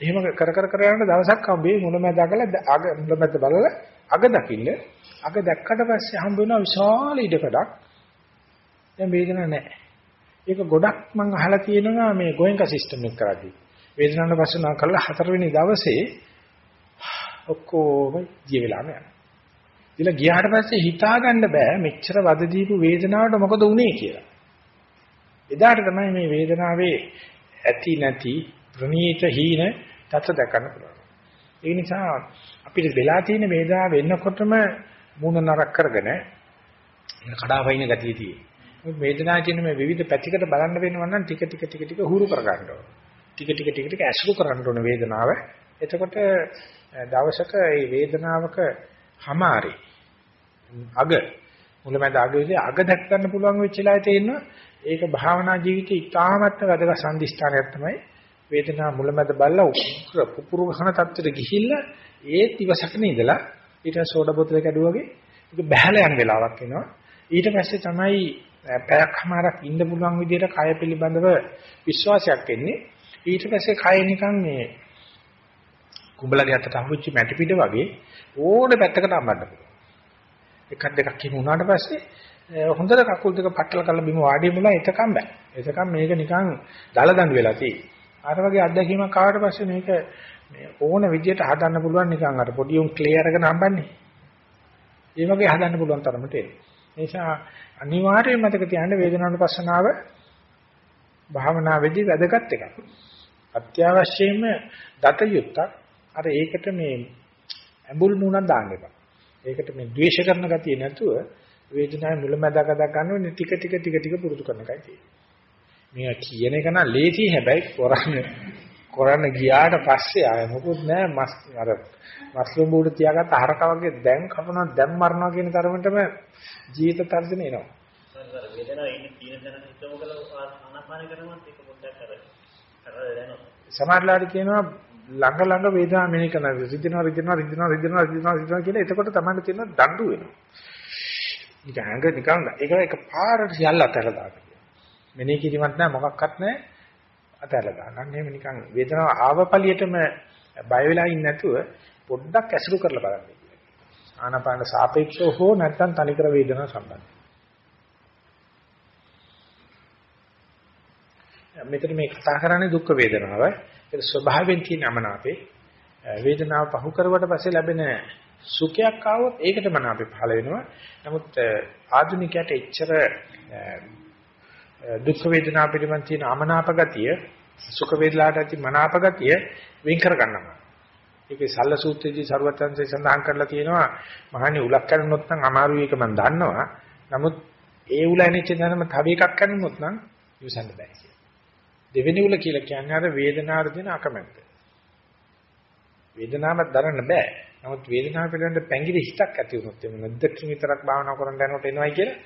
එහෙම කර කර කර යන දවසක් හම්බෙයි මුල මැද අගලා අග මුල මැද බලලා අග දකින්න. අග දැක්කට පස්සේ හම්බ වෙන විශාල ඉඩකඩක්. දැන් වේදනාවක් නැහැ. ඒක ගොඩක් මම අහලා තියෙනවා මේ ගෝයන්කා සිස්ටම් එක කරද්දී. වේදනාවට පස්සනා කරලා හතරවෙනි දවසේ ඔක්කොම ගිය වෙලාම යනවා. ඉතින් ගියාට පස්සේ හිතා ගන්න බෑ මෙච්චර වද දීපු වේදනාවට මොකද වුනේ කියලා. එදාට තමයි මේ වේදනාවේ ඇති නැති ප්‍රනීත හීන තත්ත්ව දැකන්න පුළුවන්. ඒ නිසා අපිට වෙලා තියෙන වේදනාව වෙන්නකොටම මූණ නරක් කරගෙන කඩාවයින් ගතිය තියෙන්නේ. වේදනාව කියන මේ විවිධ පැතිකඩ බලන්න වෙනවා නම් ටික ටික ටික ටික හුරු කර ගන්න ඕන. ටික ටික ටික ටික ඇසුරු කරන්න ඕන වේදනාව. එතකොට දවසක මේ වේදනාවක හමාරි අග මුලමැද අග විදිහේ අග දැක් ගන්න පුළුවන් වෙච්ච වෙලාවේ තේරෙනවා ඒක භාවනා ජීවිතේ ඉතාමත් වැදගත් සම්දිස්ථානයක් තමයි වේදනාව මුලමැද බලලා උක්‍ර පුපුරු ගහන තත්ත්වයට ගිහිල්ලා ඒත් ඉවසකන ඉඳලා ඊට සෝඩ බෝතලයක් ඇදුවාගේ ඒක බහැලා යන වෙලාවක් එනවා ඊට පස්සේ තමයි පැයක්මාරක් ඉන්න පුළුවන් විදිහට කය පිළිබඳව විශ්වාසයක් එන්නේ ඊට පස්සේ කය නිකන් මේ කුඹලගේ අතට අහුවෙච්ච මැටි පිට වගේ ඕන පැත්තකට අඹන්න පුළුවන් එකක් දෙකක් කියමු උනාට පස්සේ හොඳට කකුල් දෙක පట్టල කරලා බිම වාඩි වෙලා එතකම් බෑ. එතකම් මේක නිකන් දල දඬු වෙලා තියෙන්නේ. අර වගේ අත්දැකීමක් ආවට පස්සේ මේක මේ ඕන විදියට හදන්න පුළුවන් නිකන් අර පොඩි උන් ක්ලේ අරගෙන හම්බන්නේ. ඒ වගේ හදන්න පුළුවන් තරමට එන්නේ. ඒ නිසා අනිවාර්යයෙන්ම මතක තියාගන්න වේදනානුපස්සනාව භාවනාවේදී වැදගත් එකක්. අත්‍යවශ්‍යයෙන්ම දත යුත්තක්. අර ඒකට මේ ඇඹුල් නුණක් දාන්න එපා. ඒකට මේ ද්වේෂ කරන ගතිය නැතුව වේදනාවේ මුලැමැදක දා ගන්න ටික ටික ටික ටික පුරුදු කරන එකයි තියෙන්නේ. මේ කියන එක නම් ලේසි හැබැයි කරන්න කරන්න ගියාට පස්සේ ආය මොකුත් නෑ මස් අර මස්ලුම් බෝඩ තියාගත්ත හරක වගේ දැන් කපනවා දැන් මරනවා කියන තරමටම ජීවිත තර්ජන එනවා. වේදනාව ඉන්නේ තියෙන තැන හිතමු කියලා ආනාපාන කරනවත් ඒක පොඩ්ඩක් අර අර දැනෙනවා. සමහරලාට කියනවා ළඟ ළඟ වේදනාව මෙනෙහි කරනවා රිදෙනවා රිදෙනවා රිදෙනවා රිදෙනවා රිදෙනවා රිදෙනවා කියලා එතකොට තමයි තියෙන දඬු වෙනවා. නිකන් ඇඟ නිකන් ඒක එක පාරට සියල්ල අතහැරලා දානවා. මෙනෙහි කිරීමක් නැහැ මොකක්වත් නැහැ අතහැරලා දානවා. අන්න එහෙම නිකන් වේදනාව ආවපලියටම බය වෙලා ඉන්නේ නැතුව පොඩ්ඩක් ඇසුරු කරලා බලන්න කියලා. ආනාපාන සාපේක්ෂව හෝ නැත්නම් තනිකර වේදනාව සම්බන්ධයි. මෙතන මේ කතා කරන්නේ දුක් වේදනාව. ඒක ස්වභාවයෙන් තියෙන අමනාපේ වේදනාව පහු කරුවට පස්සේ ලැබෙන සුඛයක් ආවොත් ඒකට මනාපේ පහළ වෙනවා. නමුත් ආධුනිකයට එච්චර දුක් වේදනා පිළිබඳ තියෙන අමනාප ගතිය සුඛ වේදනාට ඇති මනාප ගතිය වෙන් කර ගන්නවා. ඒකේ සල්ල සූත්‍රයේදී ਸਰවත්‍ංශය සඳහන් කරලා තියෙනවා මහණනි උලක් කරනොත් නම් අමාරුයි ඒක මම දන්නවා. නමුත් ඒ උල ඇනිච්ච දැනම තව එකක් කරනොත් නම් ඉවසන්න බෑ කියලා. දෙවෙනි උල කියලා කියන්නේ අර වේදනාවට දෙන අකමැත්ත. වේදනාවක් දරන්න බෑ. නමුත් වේදනාව පිළිබඳ පැංගිරි හිතක් ඇති වුණොත් එමු නැද්දකින් විතරක් භාවනා කරන්න යනකොට එනවයි කියලා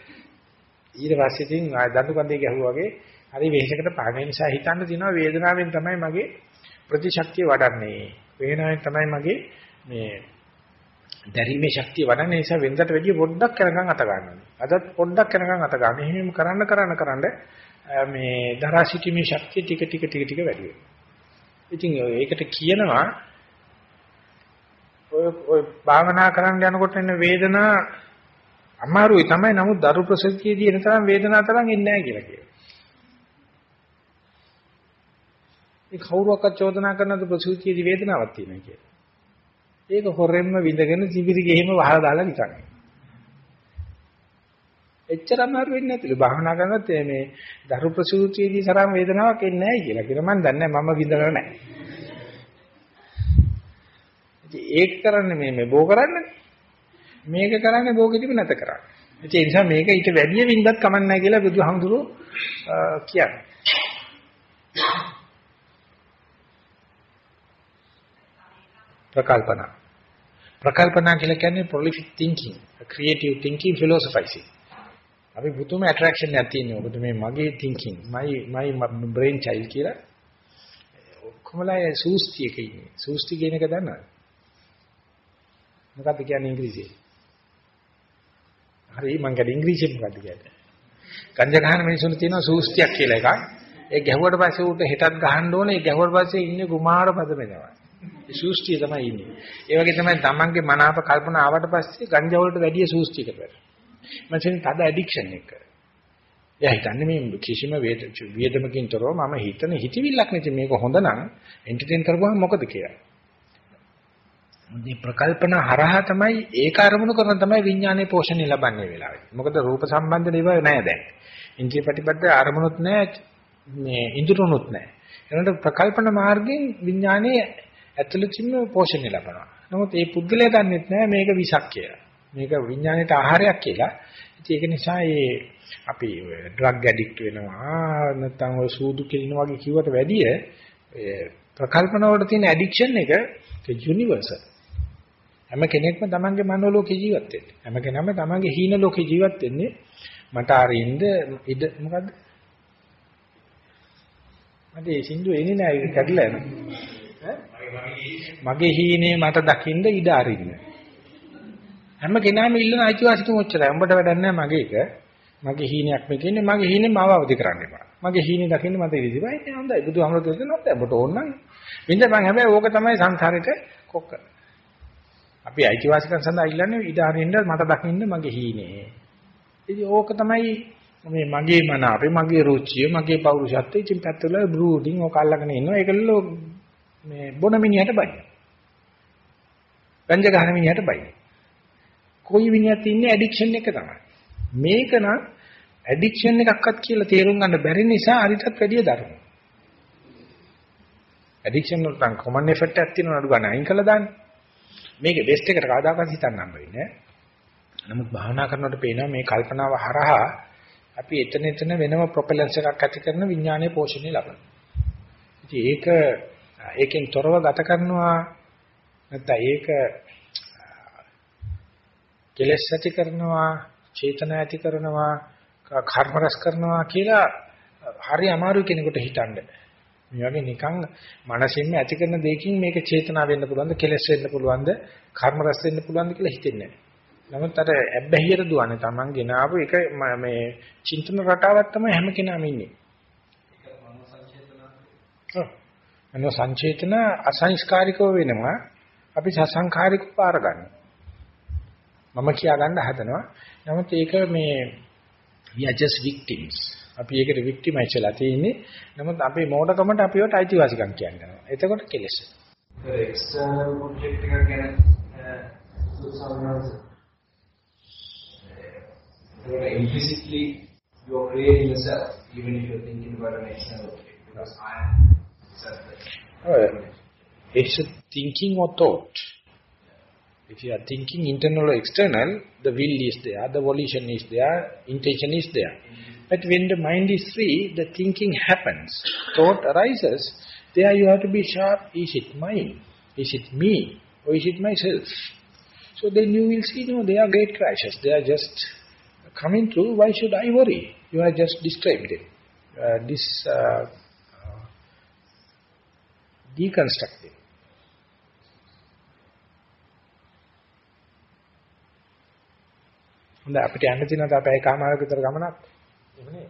ඊට පස්සේ ඉතින් ආය දඬු කන්දේ ගැහුවා වගේ හරි වෙහෙසකට පාන නිසා හිතන්න තියෙනවා වේදනාවෙන් තමයි මගේ ප්‍රතිශක්තිය වඩන්නේ. වේදනාවෙන් තමයි මගේ මේ දැරීමේ ශක්තිය වඩන්නේ නිසා වෙනදට වැඩිය පොඩ්ඩක් කරගන්න අත ගන්නවා. අදත් පොඩ්ඩක් කරගන්න අත ගන්න. එහෙම කරන්න කරන්න කරන්න මේ දරා සිටීමේ ශක්තිය ටික ටික ටික ටික වැඩි වෙනවා. ඉතින් ඒකට කියනවා ඔය ඔය භාවනා කරන්න යනකොට එන වේදනා අමාරුයි තමයි නමුත් දරු ප්‍රසතියේදී එන තරම් වේදනාවක් තරම් එන්නේ නැහැ කියලා කියනවා. ඒ කවුරුවක්වත් චෝදනා කරනද ප්‍රසූතියේදී වේදනාවක් තියෙනවා කියලා. ඒක හොරෙන්ම විඳගෙන තිබිරි ගෙහිම වහලා දාලා නිකන්. එච්චර අමාරු වෙන්නේ නැතිලු. භාවනා කරනත් මේ දරු ප්‍රසූතියේදී තරම් වේදනාවක් එන්නේ නැහැ කියලා. කියලා මම දන්නේ මම විඳලා නැහැ. ඒක කරන්නේ මේ මේ බෝ කරන්නේ. මේක කරන්නේ බෝගෙදිම නැත කරන්නේ. ඒ නිසා මේක ඊට වැඩිය වින්දත් කමක් නැහැ කියලා බුදුහාමුදුරුවෝ කියන්නේ. ප්‍රකල්පනා ප්‍රකල්පනා කියලා කියන්නේ prolific thinking, creative thinking, philosophizing. අපි පුතුම ඇට්‍රැක්ෂන් එකක් තියෙනවා. ඔබට මේ මගේ thinking, my my brain child කියලා ඔක්කොමලා සූස්තියක ඉන්නේ. සූස්ති කියන එක දන්නවද? මොකක්ද කියන්නේ ඉංග්‍රීසියෙන්? හරි මං කියන්නේ ඉංග්‍රීසියෙන් මොකක්ද කියන්නේ? ගංජා ගහන මිනිස්සුන්ට තියෙනවා සූස්තියක් කියලා එකක්. ඒ ගැහුවට පස්සේ උට හෙටත් ගහන්න ඕනේ. ඒ ගැහුවට පස්සේ ඉන්නේ කුමාර පදමෙනවා. ඒ සූස්තිය තමයි ඉන්නේ. ඒ වගේ තමයි තමන්ගේ මනාප කල්පනා ආවට පස්සේ ගංජා වලට වැඩිය සූස්තියකට වැඩ. මචං තද ඇඩික්ෂන් එක. එයා හිතන්නේ මේ කිසිම වේදමකින් තොරව මම හිතන හිතවිල්ලක් නෙති මේක හොඳ නම් එන්ටර්ටේන් කරගුවම මොකද කියලා. මේ ප්‍රකල්පන හරහා තමයි ඒක අරමුණු කරන තමයි විඥානයේ පෝෂණය ලබන්නේ වෙලාවේ. මොකද රූප සම්බන්ධ දේවල් නැහැ දැන්. ඉන්ද්‍රිය ප්‍රතිපද අරමුණුත් නැහැ මේ ඉන්ද්‍රියුණුත් නැහැ. එනකොට ප්‍රකල්පන මාර්ගයෙන් විඥානයේ ඇතුළතින්ම පෝෂණය ලබනවා. නමුත් මේ පුද්ගලයා දන්නේ නැහැ මේක විසක් කියලා. මේක විඥාණයට ආහාරයක් කියලා. ඉතින් ඒක නිසා මේ අපි ඩ්‍රග් ඇඩික්ට් වෙනවා නැත්නම් ඔය සූදු කිලින වගේ කිව්වට වැඩිය ප්‍රකල්පන වල තියෙන ඇඩික්ෂන් එක යුනිවර්සල්. හැම කෙනෙක්ම තමන්ගේ මනෝලෝකේ ජීවත් වෙන්නේ. හැම කෙනාම තමන්ගේ හීන ලෝකේ ජීවත් වෙන්නේ. මට අරින්ද ඉද මොකද්ද? මට ඒ සින්දු එන්නේ නැහැ ඒක කැඩලා යනවා. මගේ හීනේ මට දකින්න ඉඩ අරින්න. හැම කෙනාම ඉල්ලන අයිතිවාසිකම ඔච්චරයි. උඹට වැඩක් නැහැ මගේ එක. මගේ හීනයක් මේ කියන්නේ මගේ හීනේ මාව අවදි කරන්න එපා. මගේ හීනේ දකින්න මට ඉරිදිවයි නේ හොඳයි. බුදුහාමර කියන නෝත් ඔබට ඕන නම්. වින්දපන් හැබැයි ඕක තමයි සංසාරෙට කොක්ක. අපි අයිතිවාසිකම් සඳහා ඉල්ලන්නේ ඉඩ අරින්න මට දකින්න මගේ හීනේ. ඉතින් ඕක තමයි මේ මගේ මන අපේ මගේ රුචිය මගේ පෞරුෂත්වය ඉතින් පැත්තවල බ්‍රූඩින් ඕක අල්ලගෙන ඉන්නවා. ඒකල්ල මේ බොන මිනිහට බයි. ගංජා ගහන මිනිහට බයි. කොයි විනියත් ඉන්නේ ඇඩික්ෂන් එක තමයි. මේක නම් ඇඩික්ෂන් එකක්වත් කියලා තේරුම් ගන්න බැරි නිසා අරිටත් වැඩිය දරුණු. ඇඩික්ෂන් වලට නම් කොමන් එෆෙක්ට් එකක් තියෙනවා නඩු ගන්න අයින් කළා දාන්න. මේක බෙස්ට් එකට කවදාකවත් හිතන්න හම්බ වෙන්නේ නමුත් භාවනා කරනකොට පේනවා මේ කල්පනාව හරහා අපි එතන එතන වෙනම ප්‍රොපෙලන්ස් එකක් ඇති කරන විඥානයේ පෝෂණය ලබනවා. ඉතින් ඒක ඒකෙන් තොරව ගත කරනවා නැත්නම් ඒක කෙලස් ඇති කරනවා චේතන ඇති කරනවා කර්ම රැස් කරනවා කියලා හරි අමාරු කෙනෙකුට හිතන්න. මේ වගේ නිකන් මනසින්ම ඇති කරන දෙයකින් මේක චේතනා වෙන්න පුළුවන්ද, කෙලස් වෙන්න පුළුවන්ද, කර්ම රැස් වෙන්න පුළුවන්ද කියලා හිතෙන්නේ නැහැ. නමුත් අර ඇබ්බැහියට දුවන්නේ Taman ගෙනාවු එක මේ චින්තන රටාවක් තමයි හැම කෙනාම ඉන්නේ. අනෝ සංචේතන අසංස්කාරිකව වෙනවා අපි සසංකාරිකව පාර ගන්නවා. මම කියා ගන්න හදනවා. නමුත් ඒක මේ we are just victims. අපි ඒකට victimize වෙලා තියෙන්නේ. නමුත් අපේ මෝඩකමට අපිවට අයිතිවාසිකම් කියනවා. එතකොට කෙලෙස. The external object එක ගැන සුසාරණස uh, implicitly you are creating yourself even if you are thinking about an external object because I am self. It's a thinking or thought. If you are thinking internal or external, the will is there, the volition is there, intention is there. But when the mind is free, the thinking happens. Thought arises. There you have to be sharp. Is it mine? Is it me? Or is it myself? So then you will see, no, they are great crashes. They are just coming through. Why should I worry? You have just it. Uh, this uh, deconstruct it. හොඳ අපිට යන්න තියෙනවා තව පැය කමාරක විතර ගමනක්. එහෙමනේ.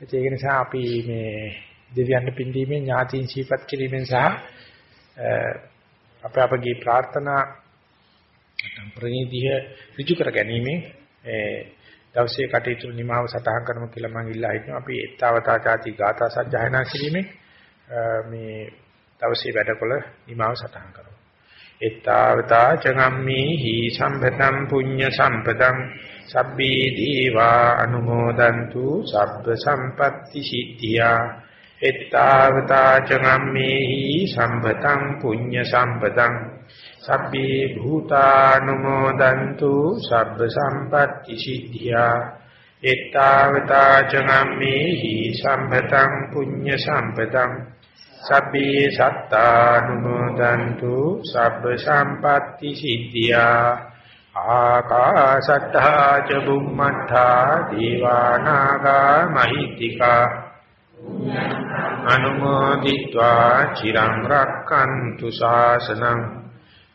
ඒක නිසා අපි මේ දෙවියන් පින්දීමේ ඥාතීන් සීපත් කිරීමෙන් සහ අප අපගේ ප්‍රාර්ථනා නැත්නම් ප්‍රණීතිය ඍජු කර ගැනීමෙන් දවසේ කටයුතු නිමාව සටහන් කරමු කියලා මම ඉල්ලා හිටිනවා. අපි ඊතාවතා ചാති ගාථා සජ්ජායනා කිරීමෙන් මේ දවසේ වැඩකොළ නිමාව සටහන් කරමු. එත්තාවතා චගම්මේහි සම්පතම් පුඤ්ඤ සම්පතං සබ්බේ දීවා අනුමෝදන්තු සබ්බ සම්පatti සිද්ධියා. එත්තාවතා චගම්මේහි සම්පතං පුඤ්ඤ සම්පතං සබ්බේ භූතානුමෝදන්තු සබ්බ සම්පatti සිද්ධියා. එත්තාවතා චගම්මේහි සම්පතං පුඤ්ඤ සම්පතං සබ්බේ සත්තානුමෝදන්තු සබ්බ සම්පatti සිද්ධියා ආකාශත්තා ච බුම්මත්තා දීවානාගා මහිත්‍තිකා අනුමෝදිत्वा චිරං රක්칸තු ශාසනං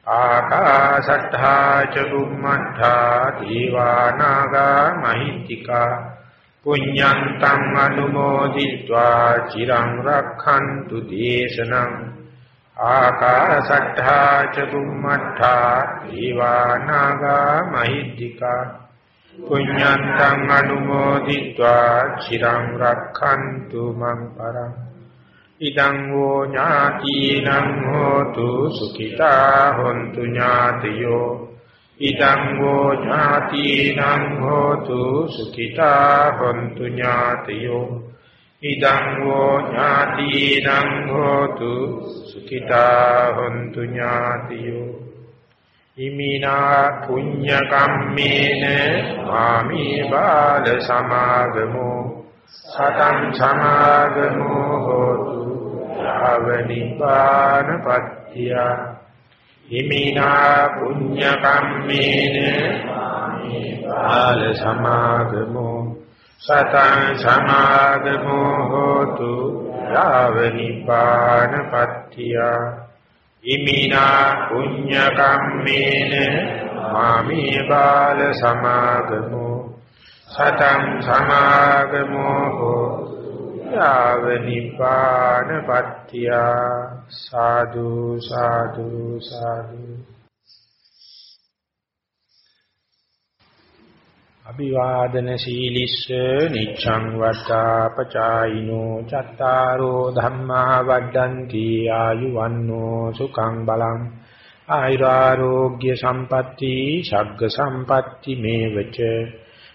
ආකාශත්තා ච බුම්මත්තා දීවානාගා මහිත්‍තිකා පුඤ්ඤන්තං අනුමෝදිत्वा චිරං රක්ඛන්තු දේශනං ආකාශට්ඨා ච බුම්මට්ඨා දීවානාගා මහිද්దికා පුඤ්ඤන්තං අනුමෝදිत्वा චිරං රක්ඛන්තු මං පරං ඉදං වූ ඥාතිනං හෝතු සුඛිතා හොන්තු ඥාතියෝ ඉදං වූ ඥාතිනං හෝතු සුඛිතා හොන්තු ඥාතියෝ ඉදං වූ ඥාතිනං හෝතු සුඛිතා හොන්තු ඥාතියෝ ඉමිනා පුඤ්ඤ කම්මේන ආමි බාල සමාගමෝ සතං සමාගමෝ හෝතු ආවනිපාන පත්‍තියා හිමිනා පුඤ්ඤ කම්මේන ආල සමාගමෝ සතං සමාගමෝ හෝතු යාව නිපාන පත්‍තියා හිමිනා පුඤ්ඤ කම්මේන මාමේ බාල සමාගමෝ සතං සමාගමෝ හෝතු යාව නිපාන පත්‍තියා සාදු සාදු සාදු. අභිවාදන සීලිස්ස නිච්ඡං වත්තාපචායිනෝ චත්තාරෝ ධම්මා වඩ්ඩಂತಿ ආයුවන්නෝ සුඛං බලං. ආයුරාෝග්‍ය සම්පatti ශග්ග සම්පatti මේවච.